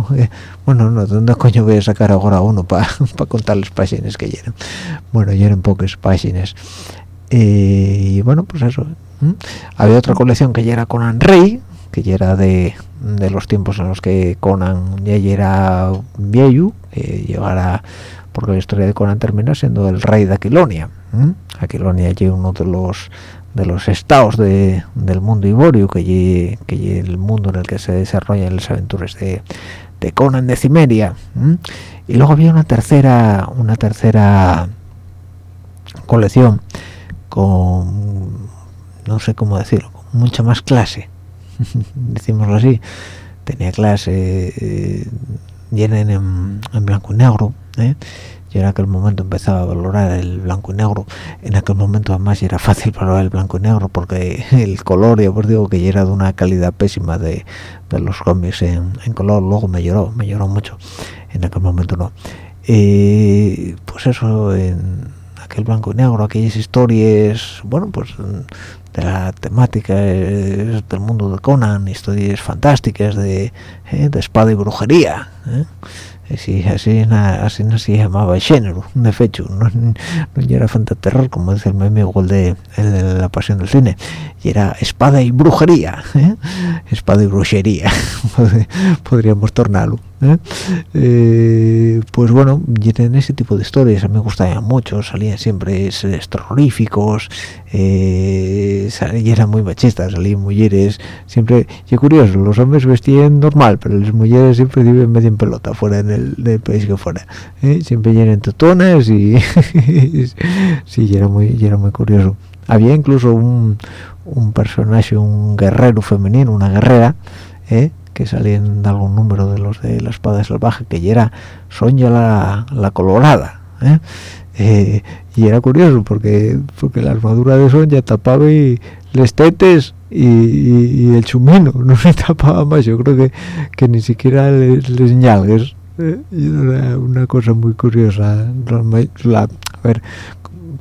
bueno no dónde coño voy a sacar ahora uno para [laughs] contar las páginas que eran bueno ya eran pocas páginas y bueno pues eso había otra colección que ya era Conan Rey que ya era de, de los tiempos en los que Conan ya era viejo eh, llegara porque la historia de Conan termina siendo el rey de Aquilonia Aquilonia ya uno de los de los estados de, del mundo iborio que que el mundo en el que se desarrollan las aventuras de, de Conan de Cimeria y luego había una tercera una tercera colección con no sé cómo decirlo mucha más clase [laughs] decimoslo así. Tenía clase eh, llena en, blanco y negro ¿eh? y en aquel momento empezaba a valorar el blanco y negro. En aquel momento además era fácil valorar el blanco y negro porque [laughs] el color ya os digo que era de una calidad pésima de, los cómics en, color. Luego me lloró me lloró mucho. En aquel momento no. Eh, pues eso en aquel blanco y negro aquellas historias bueno pues de la temática del mundo de Conan historias fantásticas de, eh, de espada y brujería ¿eh? así así así se llamaba el género de hecho no, era fantaterror como dice el meme igual de, la pasión del cine y era espada y brujería ¿eh? espada y brujería [laughs] podríamos tornarlo ¿eh? Eh, pues bueno en ese tipo de historias a mí me gustaban mucho salían siempre seres terroríficos y eran muy machistas salían mujeres siempre y curioso los hombres vestían normal pero las mujeres siempre viven medio en pelota fuera en del, país que fuera siempre llenan tutones y [laughs] sí era muy era muy curioso había incluso un, un personaje un guerrero femenino una guerrera ¿eh? Que salía en algún número de los de la espada salvaje que ya era Sonia la, la colorada ¿eh? Eh, y era curioso porque porque la armadura de Sonia tapaba y les tetes y, el chumino [laughs] no se tapaba más. Yo creo que, que ni siquiera les, les ñalgues era una cosa muy curiosa. A ver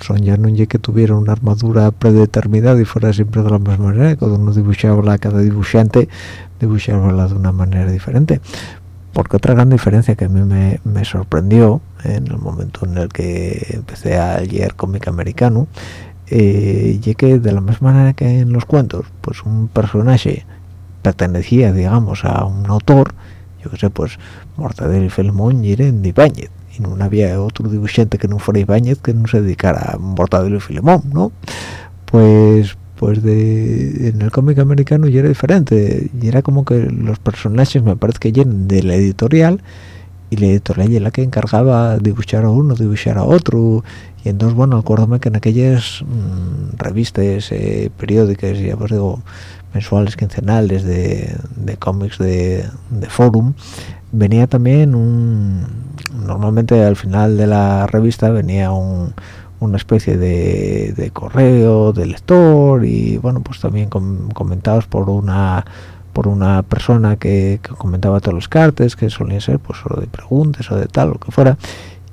soñar no que tuviera una armadura predeterminada y fuera siempre de la misma manera cuando uno dibujaba cada dibujante dibujaba de una manera diferente. Porque otra gran diferencia que a mí me, me, sorprendió en el momento en el que empecé a leer cómic americano eh, que de la misma manera que en los cuentos pues un personaje pertenecía digamos a un autor yo que sé pues Mortadelo y Filemón y Ibáñez y no había otro dibujante que no fuera Ibáñez que no se dedicara a Mortadelo y Filemón, ¿no? Pues pues de en el cómic americano ya era diferente y era como que los personajes me parece que llenan de la editorial y la editorial es la que encargaba dibujar a uno dibujar a otro y entonces bueno acuérdame que en aquellas mm, revistas eh, periódicas ya pues digo mensuales quincenales de, de cómics de, de forum venía también un normalmente al final de la revista venía una especie de, correo de lector y bueno pues también comentados por una por una persona que, comentaba todos los cartes que solían ser pues solo de preguntas o de tal lo que fuera.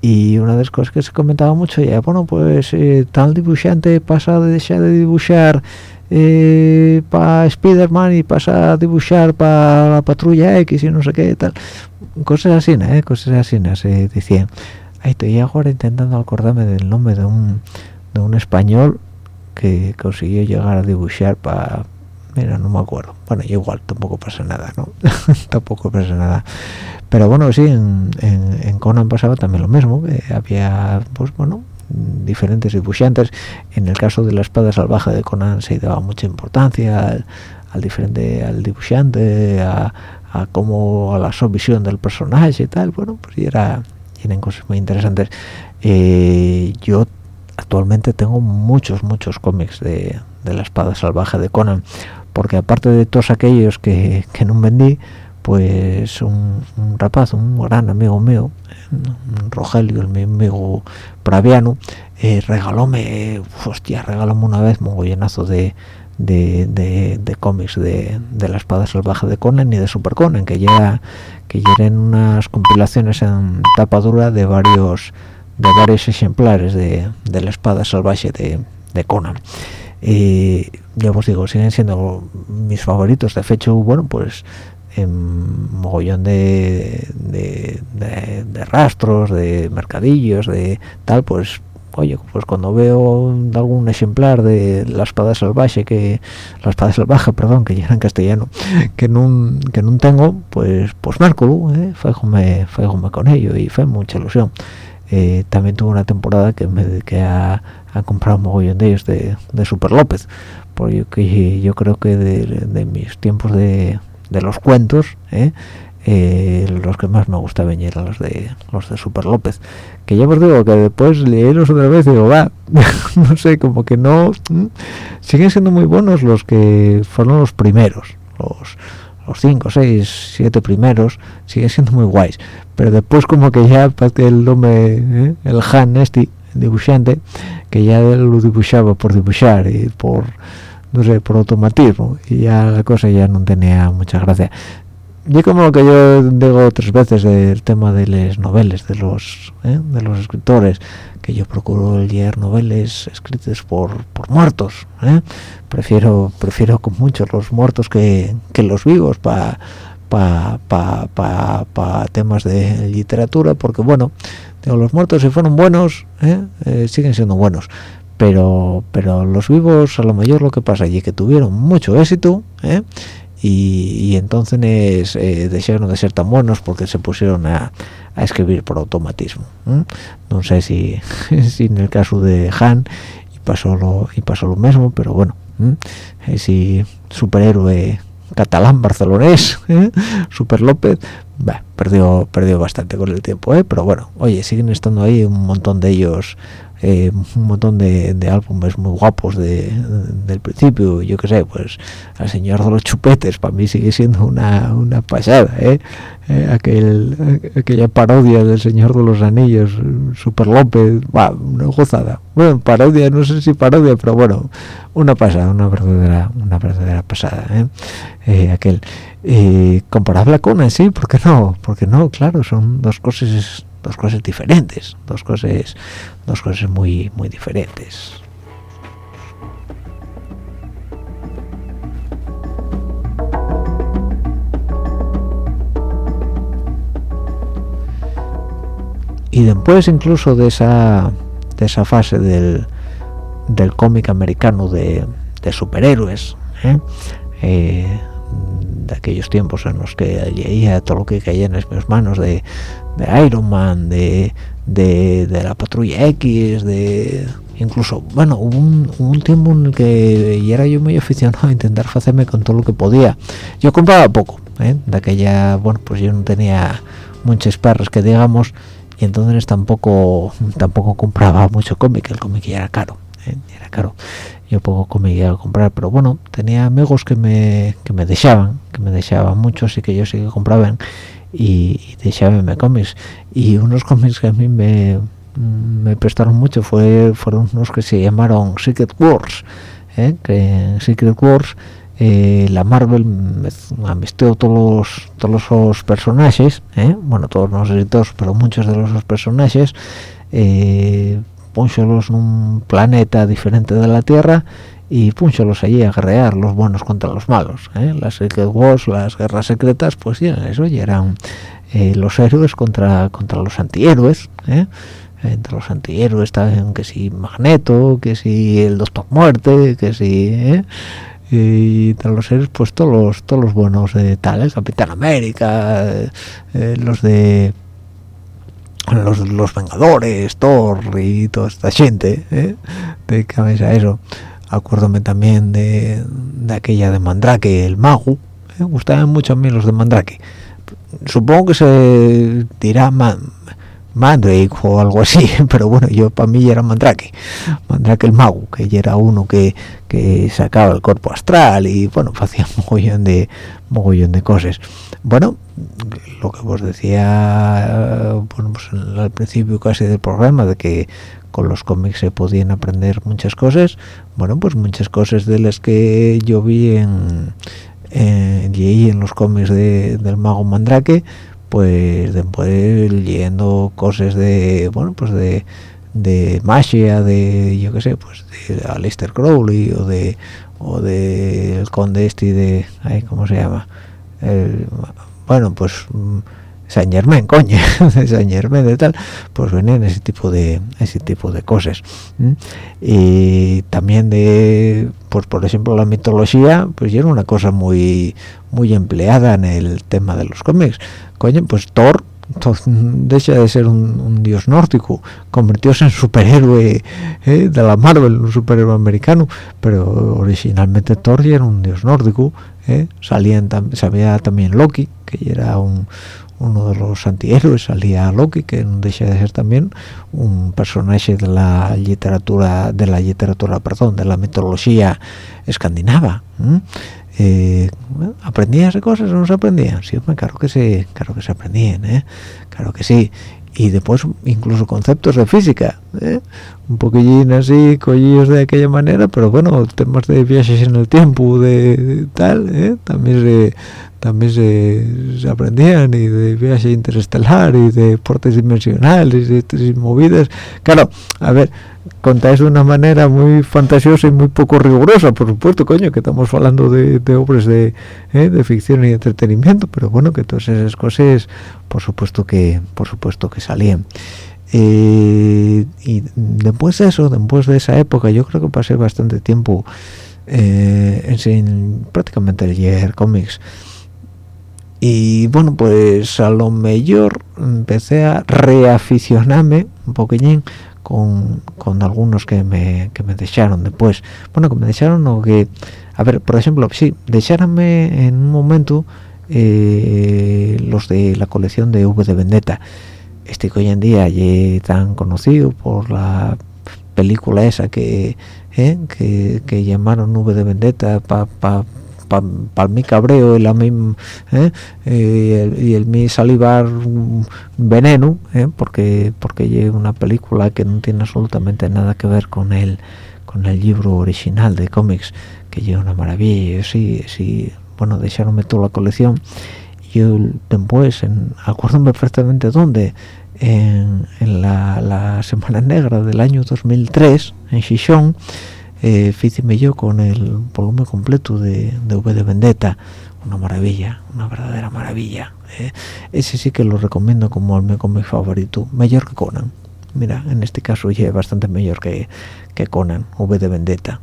Y una de las cosas que se comentaba mucho ya bueno pues eh, tal dibujante pasa de dejar de dibujar eh, para Spiderman y pasa a dibujar para la patrulla X y no sé qué tal. Cosas así ¿eh? cosas así se decían. Ahí estoy ahora intentando acordarme del nombre de un de un español que consiguió llegar a dibujar para mira no me acuerdo. Bueno igual tampoco pasa nada no [laughs] tampoco pasa nada. Pero bueno sí en, en, Conan pasaba también lo mismo que había pues bueno diferentes dibujantes. En el caso de la espada salvaje de Conan se daba mucha importancia al, diferente al dibujante a, a cómo a la subvisión del personaje y tal. Bueno pues era tienen cosas muy interesantes. Eh, yo actualmente tengo muchos muchos cómics de, de, la espada salvaje de Conan porque aparte de todos aquellos que, que no vendí pues un, rapaz un gran amigo mío Rogelio el mi amigo praviano eh, regalóme hostia regalóme una vez mogollonazo de de, de, cómics de, de, la espada salvaje de Conan y de Super Conan que ya que eran unas compilaciones en tapa dura de varios de varios ejemplares de, de la espada salvaje de, de Conan. Y ya os digo siguen siendo mis favoritos. De hecho bueno pues en mogollón de, de, de, rastros de mercadillos de tal pues oye pues cuando veo algún ejemplar de la espada salvaje que la espada salvaje [laughs] perdón que ya en castellano que no que tengo pues pues márcolo eh, con ello y fue mucha ilusión. Eh, también tuve una temporada que me dediqué a, a comprar un mogollón de ellos de, de Super López porque yo creo que de, mis tiempos de, de los cuentos eh, eh, los que más me gustaban eran los de los de Super López. Que ya os digo que después leerlos otra vez digo va [laughs] no sé como que no siguen siendo muy buenos los que fueron los primeros los los cinco, seis, siete primeros siguen siendo muy guays. Pero después como que ya el nombre ¿eh? el Han este dibujante que ya lo dibujaba por dibujar y por no sé por automatismo y ya la cosa ya no tenía mucha gracia yo como lo que yo digo tres veces del tema de las novelas de los ¿eh? de los escritores que yo procuro leer novelas escritas por, por muertos ¿eh? prefiero prefiero con mucho los muertos que, que los vivos para pa, pa, pa, pa, temas de literatura porque bueno los muertos si fueron buenos ¿eh? siguen siendo buenos pero pero los vivos a lo mejor lo que pasa allí que tuvieron mucho éxito ¿eh? y, entonces eh, dejaron de ser tan buenos porque se pusieron a, escribir por automatismo no sé si, [laughs] si, en el caso de Han y pasó lo y pasó lo mismo pero bueno si superhéroe catalán barcelonés [laughs] ¿eh? Super López perdió perdió bastante con el tiempo ¿eh? pero bueno oye siguen estando ahí un montón de ellos eh, un montón de, álbumes muy guapos de, del principio yo qué sé pues el señor de los chupetes para mí sigue siendo una, una pasada ¿eh? eh aquel, aquella parodia del señor de los anillos Super López va una gozada bueno parodia no sé si parodia pero bueno una pasada una verdadera una verdadera pasada ¿eh? eh aquel comparable con sí ¿por qué no? porque no claro son dos cosas dos cosas diferentes dos cosas dos cosas muy muy diferentes y después incluso de esa de esa fase del, del cómic americano de, de superhéroes ¿eh? Eh, de aquellos tiempos en los que leía todo lo que caía en mis manos de, Iron Man, de, de, la Patrulla X, de incluso, bueno, hubo un, tiempo en el que era yo muy aficionado a intentar hacerme con todo lo que podía. Yo compraba poco, ¿eh? de aquella, bueno, pues yo no tenía muchas perras que digamos, y entonces tampoco tampoco compraba mucho cómic, el cómic ya era caro, ¿eh? era caro. Yo poco cómic iba a comprar, pero bueno, tenía amigos que me, que me dejaban, que me dejaban muchos y que yo sí que compraban y, y me cómics y unos [laughs] cómics que a mí me, me prestaron mucho fue fueron unos que se llamaron Secret Wars ¿eh? que en Secret Wars eh, la Marvel mezcló todos los, todos los personajes ¿eh? bueno todos no sé todos pero muchos de los personajes eh, en un planeta diferente de la Tierra y púncholos allí a guerrear los buenos contra los malos ¿eh? las Secret Wars las guerras secretas pues sí eso y eran eh, los héroes contra contra los antihéroes ¿eh? entre los antihéroes estaban que si Magneto que si el Doctor Muerte que si ¿eh? y entre los héroes pues todos los todos los buenos de tal Capitán América los de los, los Vengadores, Thor y toda esta gente, ¿eh? de cabeza eso acuérdome también de, de, aquella de Mandrake, el mago, me gustaban mucho a mí los de Mandrake. Supongo que se dirá Mandrake o algo así [laughs] pero bueno yo para mí era Mandrake Mandrake el mago que era uno que, que sacaba el cuerpo astral y bueno [laughs] hacía mogollón de mogollón de cosas bueno lo que os decía bueno, pues al principio casi del programa de que con los cómics se podían aprender muchas cosas. Bueno pues muchas cosas de las que yo vi en en, en los cómics de, del mago Mandrake pues después leyendo cosas de bueno pues de de magia de yo qué sé pues de Aleister Crowley o de o de el conde este de ay, cómo se llama bueno pues mm, Saint Germain coño [laughs] de Saint Germain de tal pues venían ese tipo de ese tipo de cosas y también de pues por ejemplo la mitología pues ya era una cosa muy muy empleada en el tema de los cómics. Coño pues Thor [laughs] deja de ser un, dios nórdico convirtióse en superhéroe eh, de la Marvel un superhéroe americano pero originalmente Thor ya era un dios nórdico eh. salían sabía también Loki que era un, uno de los antihéroes salía Loki que no deja de ser también un personaje de la literatura de la literatura perdón de la mitología escandinava eh, aprendías cosas o no se aprendían sí claro que sí claro que se aprendían ¿eh? claro que sí y después incluso conceptos de física ¿eh? un poquillín así collidos de aquella manera pero bueno temas de viajes en el tiempo de, tal ¿eh? también se también se, aprendían y de viaje interestelar y de portes dimensionales y de movidas claro a ver contáis de una manera muy fantasiosa y muy poco rigurosa por supuesto coño que estamos hablando de, obras de, ¿eh? de ficción y entretenimiento pero bueno que todas esas cosas por supuesto que por supuesto que salían eh, y después de eso después de esa época yo creo que pasé bastante tiempo eh, en, prácticamente leer cómics y bueno pues a lo mejor empecé a reaficionarme un poquillín con, algunos que me, que me dejaron después. Bueno que me dejaron o que a ver por ejemplo sí dejaronme en un momento eh, los de la colección de V de Vendetta. Este que hoy en día tan conocido por la película esa que eh, que, llamaron V de Vendetta para pa, para mi cabreo y la ¿eh? y el, mi salivar veneno ¿eh? porque porque es una película que no tiene absolutamente nada que ver con el con el libro original de cómics que lleva una maravilla sí sí bueno dejaronme toda la colección yo después en acuérdame perfectamente dónde en, la, Semana Negra del año 2003 en Xixón eh, yo con el volumen completo de, V de Vendetta una maravilla una verdadera maravilla eh. ese sí que lo recomiendo como el favorito mejor que Conan mira en este caso ya bastante mejor que, que Conan V de Vendetta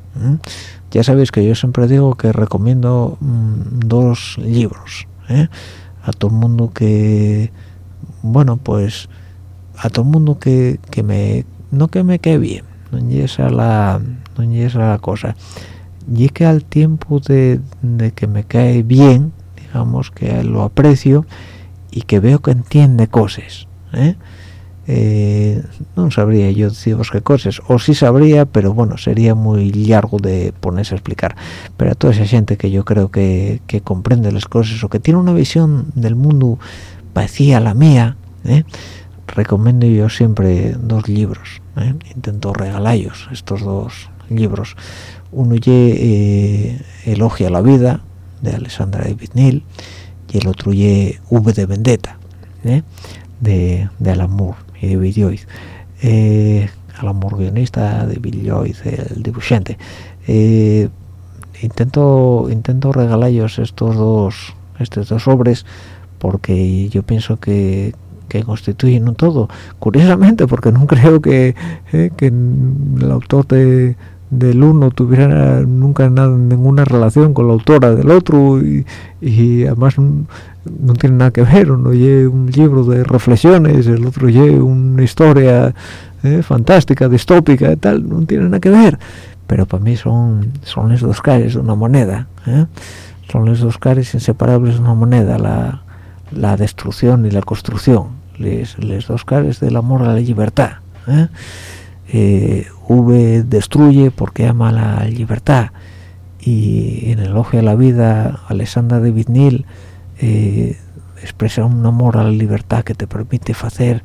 ya sabéis que yo siempre digo que recomiendo mm, dos libros ¿eh? a todo el mundo que bueno pues a todo el mundo que, que me no que me quede bien esa la no es la cosa. Y que al tiempo de, que me cae bien digamos que lo aprecio y que veo que entiende cosas ¿eh? Eh, no sabría yo deciros qué cosas. O sí sabría pero bueno sería muy largo de ponerse a explicar. Pero a toda esa gente que yo creo que, comprende las cosas o que tiene una visión del mundo parecía a la mía ¿eh? recomiendo yo siempre dos libros intento regalarlos estos dos libros. Uno ye eh, elogia la vida de Alessandra David Neal y el otro ye V de Vendetta ¿eh? de, de Alan y de Bill Joyce. Eh, Alan guionista de Bill Joyce el dibujante. Eh, intento intento regalarlos estos dos estos dos sobres porque yo pienso que que constituyen un todo. Curiosamente porque no [laughs] creo que, que el autor de, del uno tuviera nunca nada, ninguna relación con la autora del otro y, además no, tiene nada que ver, uno lleve un libro de reflexiones, el otro lleve una historia eh, fantástica, distópica y tal, no tiene nada que ver, pero para mí son, son los dos caras de una moneda, eh. son los dos caras inseparables de una moneda, la, la destrucción y la construcción, les dos caras del amor a la libertad ¿eh? Eh, v destruye porque ama la libertad. Y en el elogio a la vida Alexandra de Vignil eh, expresa un amor a la libertad que te permite hacer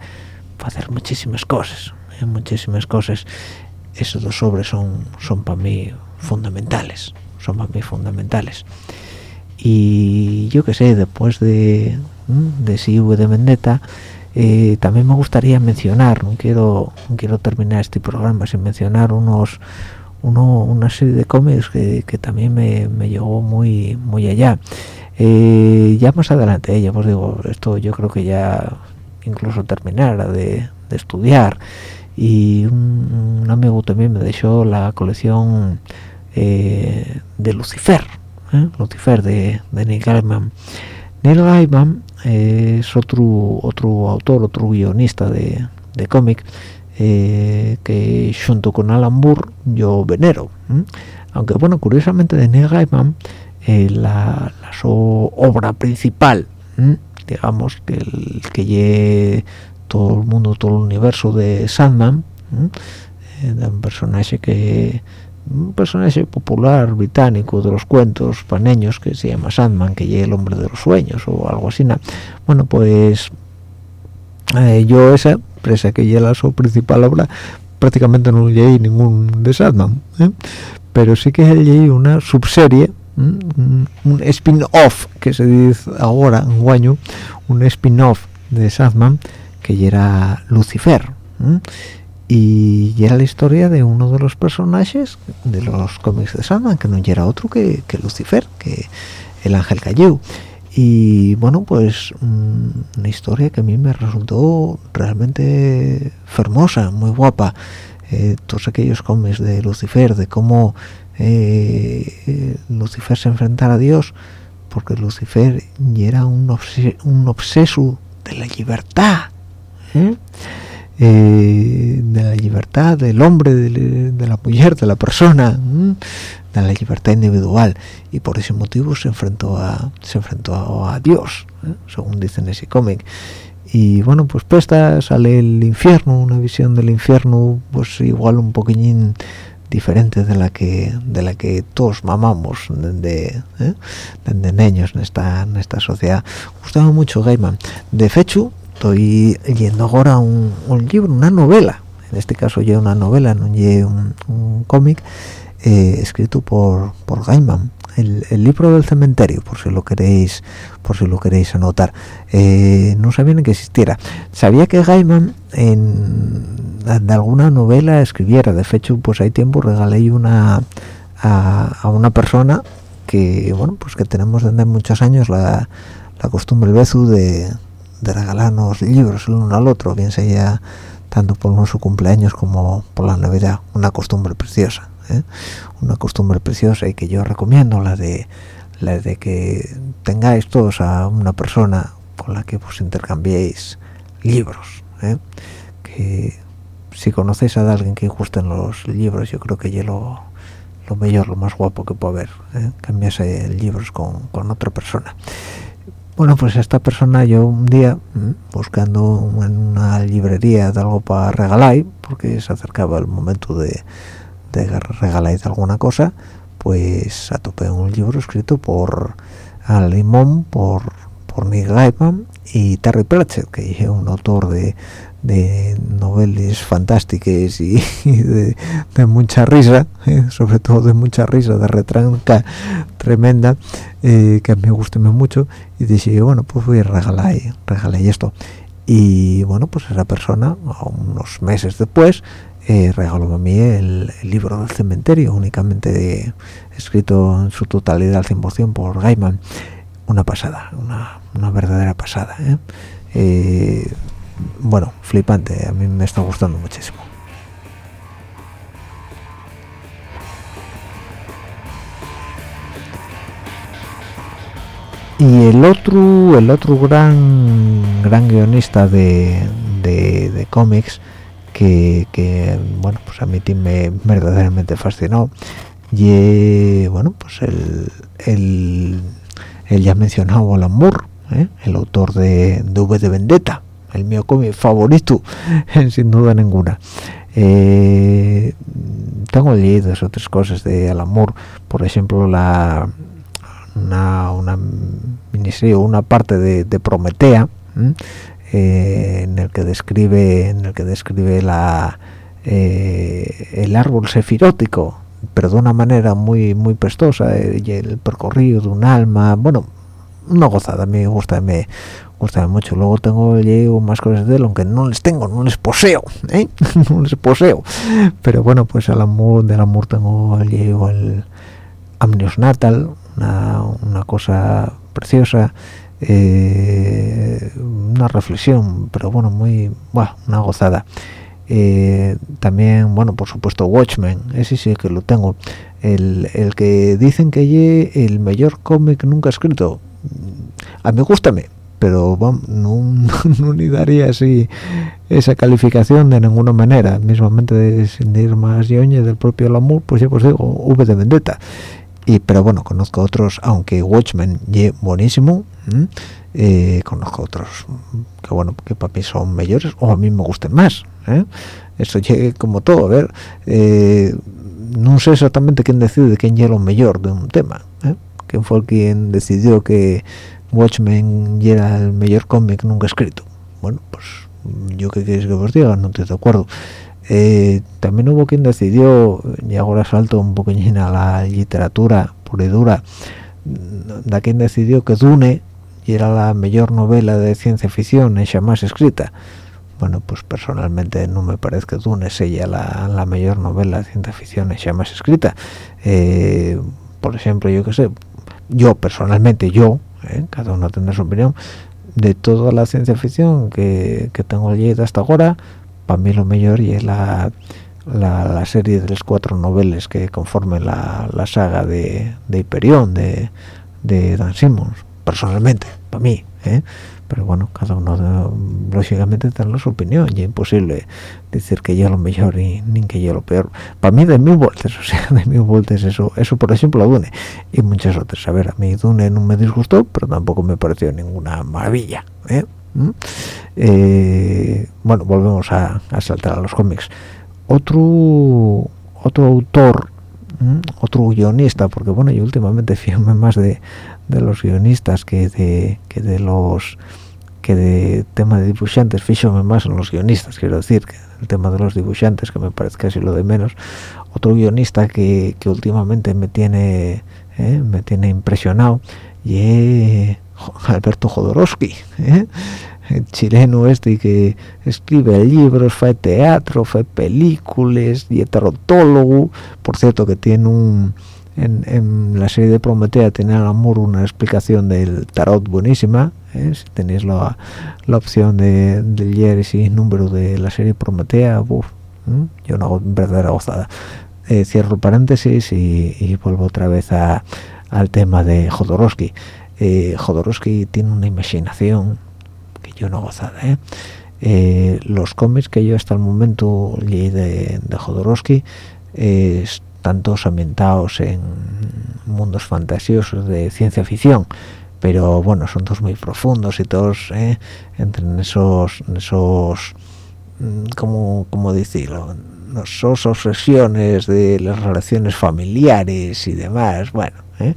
hacer muchísimas cosas muchísimas cosas. Esos dos sobres son son para mí fundamentales son para mí fundamentales. Y yo que sé después de de si de Vendetta eh, también me gustaría mencionar no quiero quiero terminar este programa sin mencionar unos una serie de cómics que, también me, me, llegó muy muy allá. Eh, ya más adelante ya os digo esto yo creo que ya incluso terminara de, estudiar. Y un, amigo también me dejó la colección eh, de Lucifer Lucifer de, de Neil Gaiman. Neil Gaiman es otro otro autor otro guionista de, de cómic eh, que junto con Alan Moore yo venero aunque bueno curiosamente de Neil Gaiman eh, la, su obra principal digamos que el que lleve todo el mundo todo el universo de Sandman eh, de un personaje que un personaje popular británico de los cuentos paneños que se llama Sandman, que llega el hombre de los sueños o algo así. Bueno, pues eh, yo esa presa que llega su principal obra prácticamente no leí ningún de Sandman, ¿eh? pero sí que leí una subserie, un, spin-off que se dice ahora en guaño, un spin-off de Sandman que era Lucifer y era la historia de uno de los personajes de los cómics de Sandman que no era otro que, Lucifer que el ángel cayó y bueno pues mm, una historia que a mí me resultó realmente hermosa muy guapa eh, todos aquellos cómics de Lucifer de cómo eh, Lucifer se enfrentara a Dios porque Lucifer era un, un obseso de la libertad ¿eh? Eh, de la libertad del hombre, de, la mujer, de la persona, de la libertad individual y por ese motivo se enfrentó a se enfrentó a, Dios, ¿eh? según dicen ese cómic. Y bueno, pues presta sale el infierno, una visión del infierno, pues igual un poquillín diferente de la que de la que todos mamamos desde, ¿eh? niños en esta en esta sociedad. Gustaba mucho Gaiman. De hecho, estoy leyendo ahora un, libro, una novela, en este caso ya una novela, no un, un cómic eh, escrito por, por Gaiman, el, libro del cementerio, por si lo queréis, por si lo queréis anotar. Eh, no sabía ni que existiera. Sabía que Gaiman en, alguna novela escribiera. De hecho, pues hay tiempo regalé una a, una persona que, bueno, pues que tenemos desde muchos años la, la costumbre, beso de de regalarnos libros el uno al otro, bien sea tanto por nuestro cumpleaños como por la Navidad, una costumbre preciosa, ¿eh? una costumbre preciosa y que yo recomiendo la de la de que tengáis todos a una persona con la que pues intercambiéis libros, ¿eh? que si conocéis a alguien que gusten los libros, yo creo que ya lo, lo mejor, lo más guapo que puede haber, ¿eh? cambiarse libros con, con otra persona bueno pues esta persona yo un día buscando en una librería de algo para regalar porque se acercaba el momento de, regalar alguna cosa pues atopé un libro escrito por Al por por Nick Gaiman y Terry Pratchett que es un autor de, de novelas fantásticas y, [laughs] de, mucha risa, eh, sobre todo de mucha risa, de retranca tremenda, eh, que a mí me gusta mucho, y dije, bueno, pues voy a regalar, regalar esto. Y bueno, pues esa persona, unos meses después, eh, regaló a mí el, libro del cementerio, únicamente escrito en su totalidad al 100% por Gaiman. Una pasada, una, una verdadera pasada. ¿Eh? bueno, flipante, a mí me está gustando muchísimo. Y el otro, el otro gran, gran guionista de, de, cómics que, bueno, pues a mí me verdaderamente fascinó y bueno, pues el, el, el ya mencionado Alan Moore, ¿eh? el autor de, de V de Vendetta, el mío cómic favorito [laughs] sin duda ninguna. Eh, tengo leído otras cosas de Alan Moore por ejemplo la una, una una parte de, Prometea eh, en el que describe en el que describe la eh, el árbol sefirótico pero de una manera muy muy prestosa y el percorrido de un alma bueno una gozada a mí me gusta me gusta mucho. Luego tengo llevo más cosas de él aunque no les tengo no les poseo ¿eh? [laughs] no les poseo. Pero bueno pues al amor del amor tengo llevo el amnios natal una, una cosa preciosa eh, una reflexión pero bueno muy bueno, una gozada. Eh, también bueno por supuesto Watchmen ese sí que lo tengo. El, el que dicen que el mejor cómic nunca escrito. A mí gustame pero no, [laughs] no, ni daría así esa calificación de ninguna manera. Mismamente sin ir más yoñe del propio Lamour pues ya pues digo V de Vendetta. Y pero bueno conozco otros aunque Watchmen es buenísimo eh, conozco otros que bueno que para mí son mejores o a mí me gusten más ¿eh? eso llegue como todo a ver eh, no sé exactamente quién decide quién es lo mejor de un tema quién fue quien decidió que Watchmen era el mejor cómic nunca escrito. Bueno, pues yo qué queréis que os diga, no estoy de acuerdo. Eh, también hubo quien decidió, y ahora salto un poquillín a la literatura pura y dura, da quien decidió que Dune era la mejor novela de ciencia ficción hecha más escrita. Bueno, pues personalmente no me parece que Dune sea la, la mejor novela de ciencia ficción hecha más escrita. Eh, por ejemplo, yo qué sé, yo personalmente, yo, ¿eh? cada uno tendrá su opinión de toda la ciencia ficción que, que tengo leído hasta ahora para mí lo mejor y es la, la, serie de las cuatro novelas que conformen la, la saga de, de Hyperion de, de Dan Simmons personalmente para mí ¿eh? Pero bueno cada uno lógicamente tiene su opinión y es imposible decir que yo lo mejor y ni que yo lo peor para mí de mil vueltas [laughs] o sea de mil vueltas eso eso por ejemplo Dune y muchas otras a ver a mí Dune no me disgustó pero tampoco me pareció ninguna maravilla ¿eh? ¿Mm? Eh, bueno volvemos a, saltar a los cómics otro otro autor otro guionista porque bueno yo últimamente [laughs] fíjame más de, de los guionistas que de que de los que de tema de dibujantes fíjome más en los guionistas quiero decir que el tema de los dibujantes que me parece casi lo de menos otro guionista que, que últimamente me tiene eh, me tiene impresionado y es Alberto Jodorowsky ¿eh? el chileno este que escribe libros fue teatro fue películas y tarotólogo por cierto que tiene un en, la serie de Prometea tiene al amor una explicación del tarot buenísima ¿eh? si tenéis la, la opción de, de, leer ese número de la serie Prometea uf, yo no hago verdadera gozada eh, cierro el paréntesis y, vuelvo otra vez a, al tema de Jodorowsky eh, Jodorowsky tiene una imaginación que yo no gozada ¿eh? Eh, los cómics que yo hasta el momento leí de, de Jodorowsky están todos ambientados en mundos fantasiosos de ciencia ficción pero bueno son todos muy profundos y todos eh, entre esos esos mm, como como decirlo esas obsesiones de las relaciones familiares y demás bueno eh,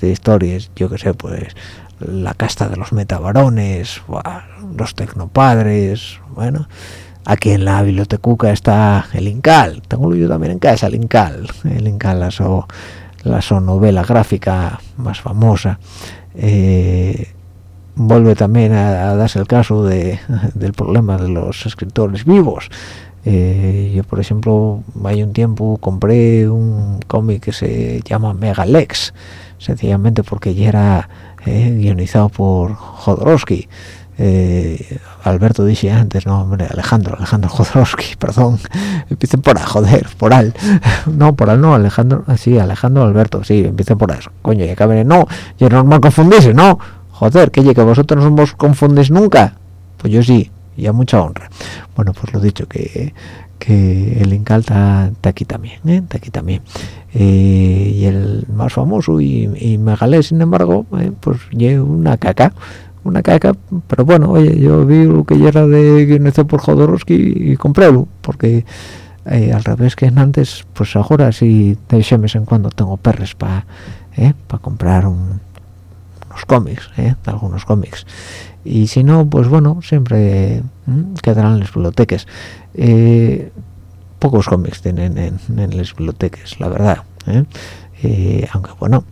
de historias yo que sé pues la casta de los metabarones los tecnopadres bueno aquí en la biblioteca está el Incal. Tengo yo también en casa el Incal. El Incal la so, la novela gráfica más famosa. Eh, vuelve también a, darse el caso de, del problema de los escritores vivos. Eh, yo por ejemplo hay un tiempo compré un cómic que se llama Megalex sencillamente porque ya era eh, guionizado por Jodorowsky eh, Alberto dice antes, no, hombre, Alejandro, Alejandro Jodorowsky, [laughs] perdón, empiecen por A, joder, por al, [laughs] no, por al no, Alejandro, ah, sí, Alejandro Alberto, sí, empiecen por eso, coño, ya cabe, no, ya es normal confundirse, no, joder, que que vosotros no os confundís nunca, pues yo sí, y a mucha honra, bueno, pues lo dicho, que, que el Incal está, aquí también, ¿eh? está aquí también, eh, y el más famoso y, y Megalés, sin embargo, eh, pues lleva una caca, una caca pero bueno oye yo vi lo que ya era de guionizado por Jodorowsky y comprélo porque eh, al revés que antes pues ahora sí de vez en cuando tengo perres para para comprar unos cómics de algunos cómics. Y si no pues bueno siempre quedarán en las bibliotecas. Pocos cómics tienen en, las bibliotecas la verdad aunque bueno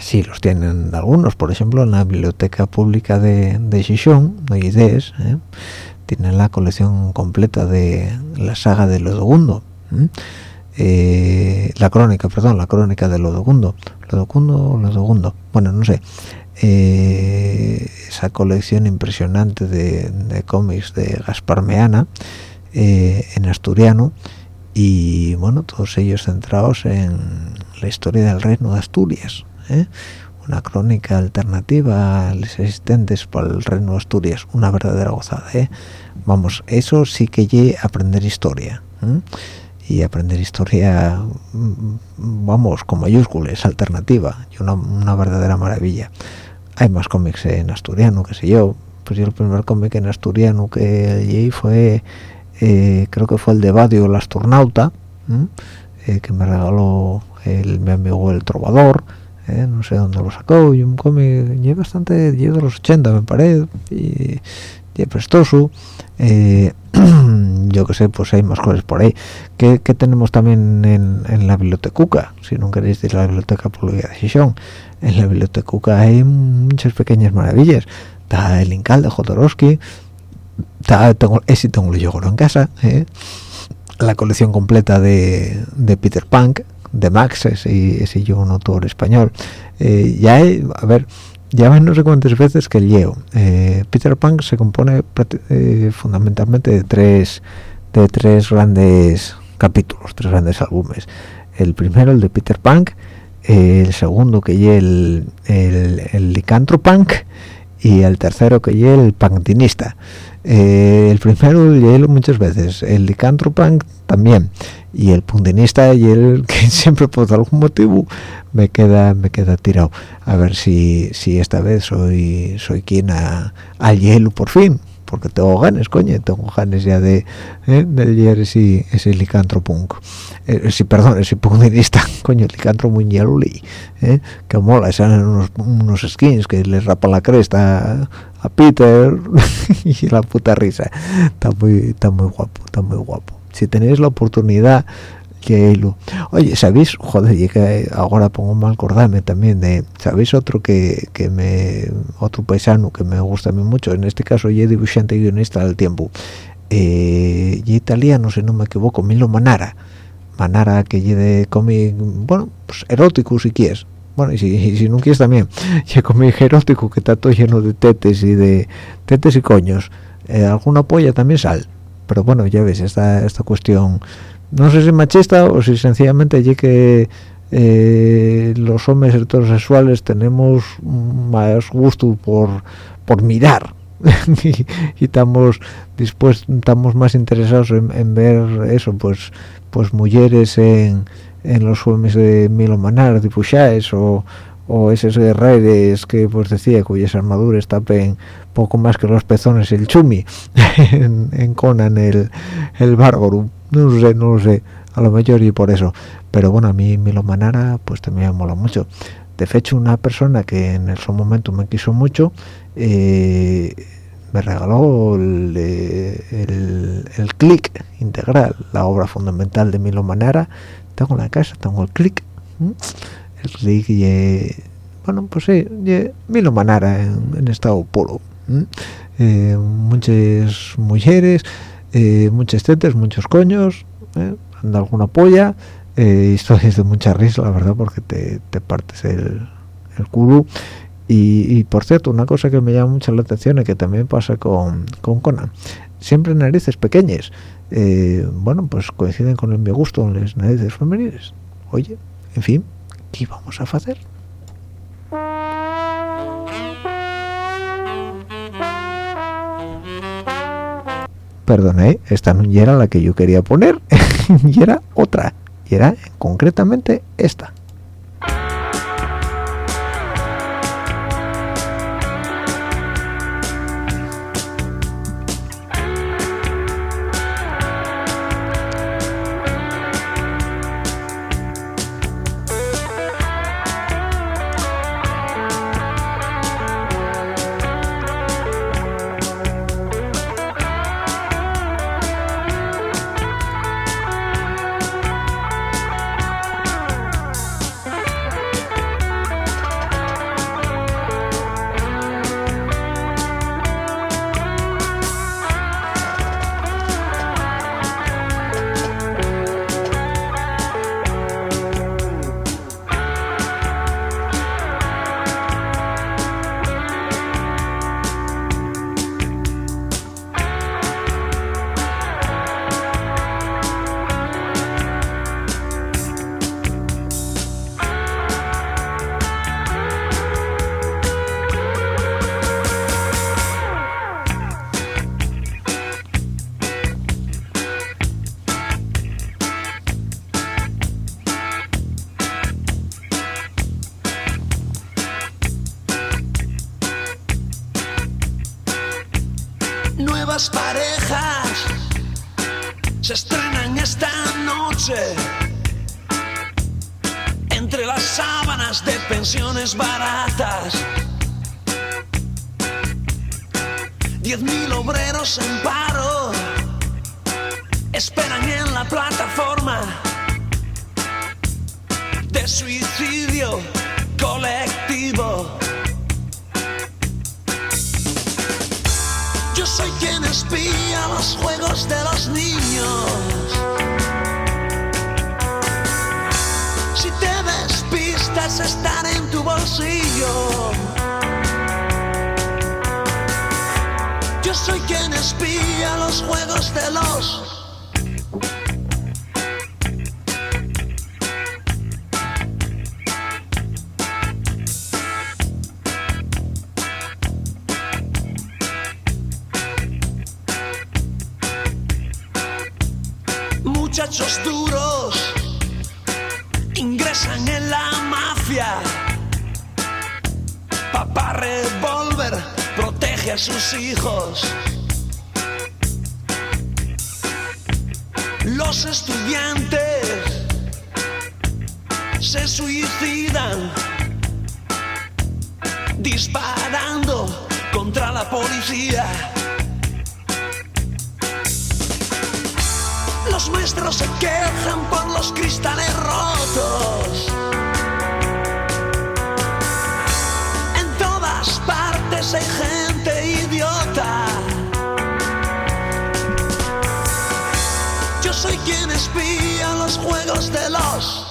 sí los tienen algunos. Por ejemplo en la biblioteca pública de, de Xixón de IDES ¿eh? tienen la colección completa de la saga de Lodogundo eh, la crónica perdón la crónica de Lodogundo. Lodogundo o Lodogundo. Bueno no sé. Eh, esa colección impresionante de, de cómics de Gaspar Meana en asturiano. Y bueno todos ellos centrados en la historia del reino de Asturias ¿eh? una crónica alternativa a los existentes para el reino Asturias, una verdadera gozada. ¿eh? Vamos, eso sí que lle aprender historia. Y aprender historia, mm, vamos, con mayúsculas, alternativa, y una, verdadera maravilla. Hay más cómics en asturiano, qué sé yo. Pues yo el primer cómic en asturiano que leí fue, eh, creo que fue el de Badio, el astronauta, que me regaló el, mi amigo el trovador ¿eh? no sé dónde lo sacó y un cómic lleva bastante lleva de los 80 me parece y, y prestoso eh, [clears throat] yo que sé pues hay más cosas por ahí que, tenemos también en, en la biblioteca si no queréis ir la biblioteca pública de Xixón en la biblioteca hay muchas pequeñas maravillas está el Incal de Jodorowsky está, tengo, ese tengo lo en casa ¿eh? la colección completa de, de Peter Punk de Max, ese, ese yo un autor español. Eh, ya, hay, a ver, ya no sé cuántas veces que leo. Eh, Peter Pan se compone eh, fundamentalmente de tres, de tres grandes capítulos, tres grandes álbumes. El primero, el de Peter Pan, el segundo que lleva el, el, el licantropunk y el tercero que lleva el pantinista. El primero lo muchas veces, el licantropunk también. Y el puntinista y el [laughs] que siempre por algún motivo me queda me queda tirado. A ver si si esta vez soy soy quien a, al hielo por fin porque tengo ganas coño tengo ganas ya de ¿eh? del hielo ese ese licantropunk eh, sí perdón ese puntinista [laughs] coño licantro muy ¿eh? que mola salen unos, unos skins que le rapan la cresta a Peter [laughs] y la puta risa está muy está muy guapo está muy guapo si tenéis la oportunidad que oye sabéis joder y que ahora pongo mal acordarme también de sabéis otro que, que me otro paisano que me gusta a mí mucho en este caso y dibujante y guionista del tiempo. Eh, y italiano si no me equivoco Milo Manara. Manara que de cómic bueno pues erótico si quieres. Bueno y si, si no quieres también. [laughs] Y cómic erótico que está todo lleno de tetes y de tetes y coños. Eh, alguna polla también sal. Pero bueno ya ves esta esta cuestión no sé si machista o si sencillamente allí que eh, los hombres heterosexuales tenemos más gusto por por mirar [laughs] y, estamos dispuestos estamos más interesados en, ver eso pues pues mujeres en, en los hombres de Milo Manar dibujáis o o esos guerreros que pues decía cuyas armaduras tapen poco más que los pezones el chumi [laughs] en, Conan el, el bárbaro no lo sé, no lo sé a lo mejor y por eso. Pero bueno a mí Milo Manara pues también me mola mucho. De hecho una persona que en ese momento me quiso mucho eh, me regaló el, el, click integral la obra fundamental de Milo Manara tengo en la casa tengo el click el click y bueno pues sí Milo Manara en, estado puro eh, muchas mujeres eh, muchas tetas muchos coños eh, anda alguna polla eh, historias [laughs] de mucha risa la verdad porque te, te partes el, el culo. Y, y, por cierto una cosa que me llama mucho la atención y que también pasa con, con Conan. Siempre narices pequeñas bueno pues coinciden con el mi gusto en las narices femeniles. Oye en fin ¿qué vamos a hacer? Perdone, esta no era la que yo quería poner, [laughs] y era otra, y era concretamente esta. Disparando contra la policía. Los maestros se quejan por los cristales rotos. En todas partes hay gente idiota. Yo soy quien espía los juegos de los.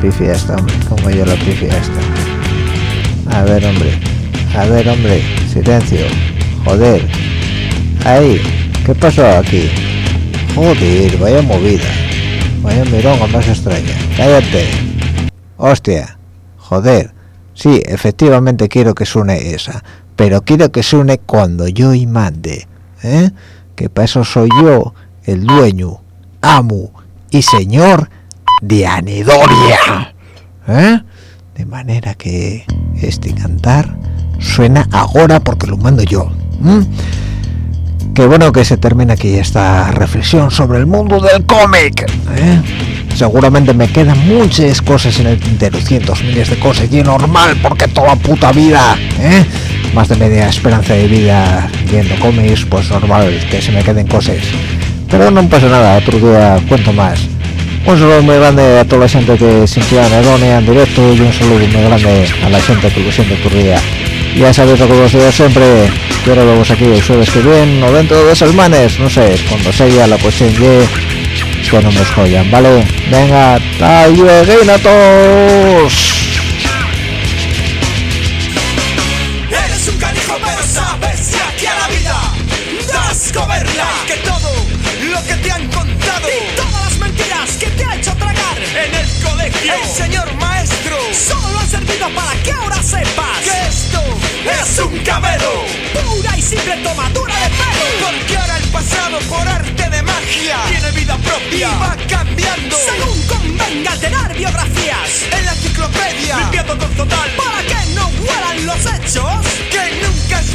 Pifia esta, hombre, cómo yo la pifia esta. A ver, hombre, a ver, hombre, silencio. Joder. Ahí, ¿qué pasó aquí? Joder, vaya movida. Vaya mironga más extraña. Cállate. Hostia. Joder. Sí, efectivamente quiero que suene esa. Pero quiero que suene cuando yo y mande. ¿Eh? Que para eso soy yo, el dueño, amo y señor de. ¿Eh? De manera que este cantar suena ahora porque lo mando yo. ¿m? Qué bueno que se termina aquí esta reflexión sobre el mundo del cómic. ¿eh? Seguramente me quedan muchas cosas en el tintero, cientos, miles de cosas, y es normal porque toda puta vida, ¿eh? más de media esperanza de vida viendo cómics, pues normal que se me queden cosas. Pero no pasa nada, otro día cuento más. Un saludo muy grande a toda la gente que sintió Anedonia en directo y un saludo muy grande a la gente que lo siente día. Ya sabéis lo que os digo siempre. Quiero vemos aquí el jueves que viene o dentro de dos semanas, no sé, cuando sea la cuestión que, que no nos joyan, ¿vale? Venga, luego a todos. El señor maestro, solo ha servido para que ahora sepas que esto es un cabelo. Pura y simple tomadura de pelo. Porque ahora el pasado, por arte de magia, tiene vida propia y va cambiando según convenga tener biografías en la enciclopedia. Limpiando con total para que no huelan los hechos. Que nunca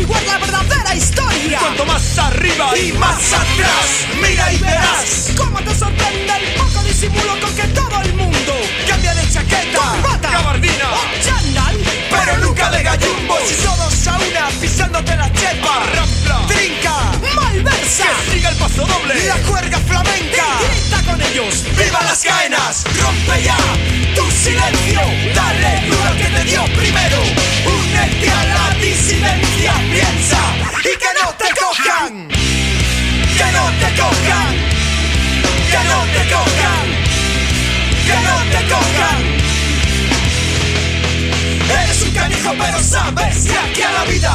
averiguar la verdadera historia. Cuanto más arriba y más atrás, mira y verás cómo te sorprende el poco disimulo con que todo el mundo cambia de chaqueta, corbata, gabardina. o chándal, pero nunca de gallumbos y todos a una pisándote la chepa, rampla, trinca, malversa, que siga el paso doble, la cuerga flamenca, y grita con ellos, viva las caenas, rompe ya tu silencio, dale duro que te dio primero, únete a la disidencia, piensa y que no te cojan, que no te cojan, que no te cojan, que no te cojan. Eres un canijo pero sabes que aquí a la vida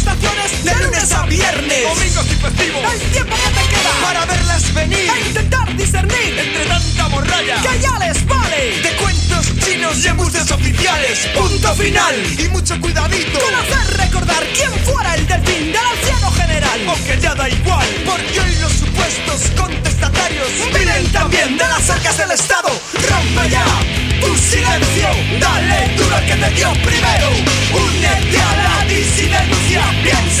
Put de lunes a viernes. Domingos y festivos. El tiempo que te queda. Para verlas venir. E intentar discernir. Entre tanta morralla. Que ya les vale. De cuentos chinos y embustes oficiales. Punto final. Y mucho cuidadito. Con hacer recordar quién fuera el delfín del anciano general. Aunque ya da igual. Porque hoy los supuestos contestatarios Vienen también de las arcas del Estado. Rompe ya tu silencio. Dale duro que te dio primero. Únete a la disidencia. Piensa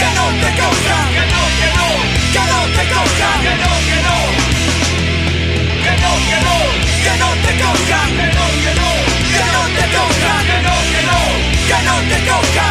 que no te cojan, que no, que no, que no te cojan, que no, que no, que no, que no, que no te cojan, que no, que no, que no te cojan, que no, que no, que no te cojan.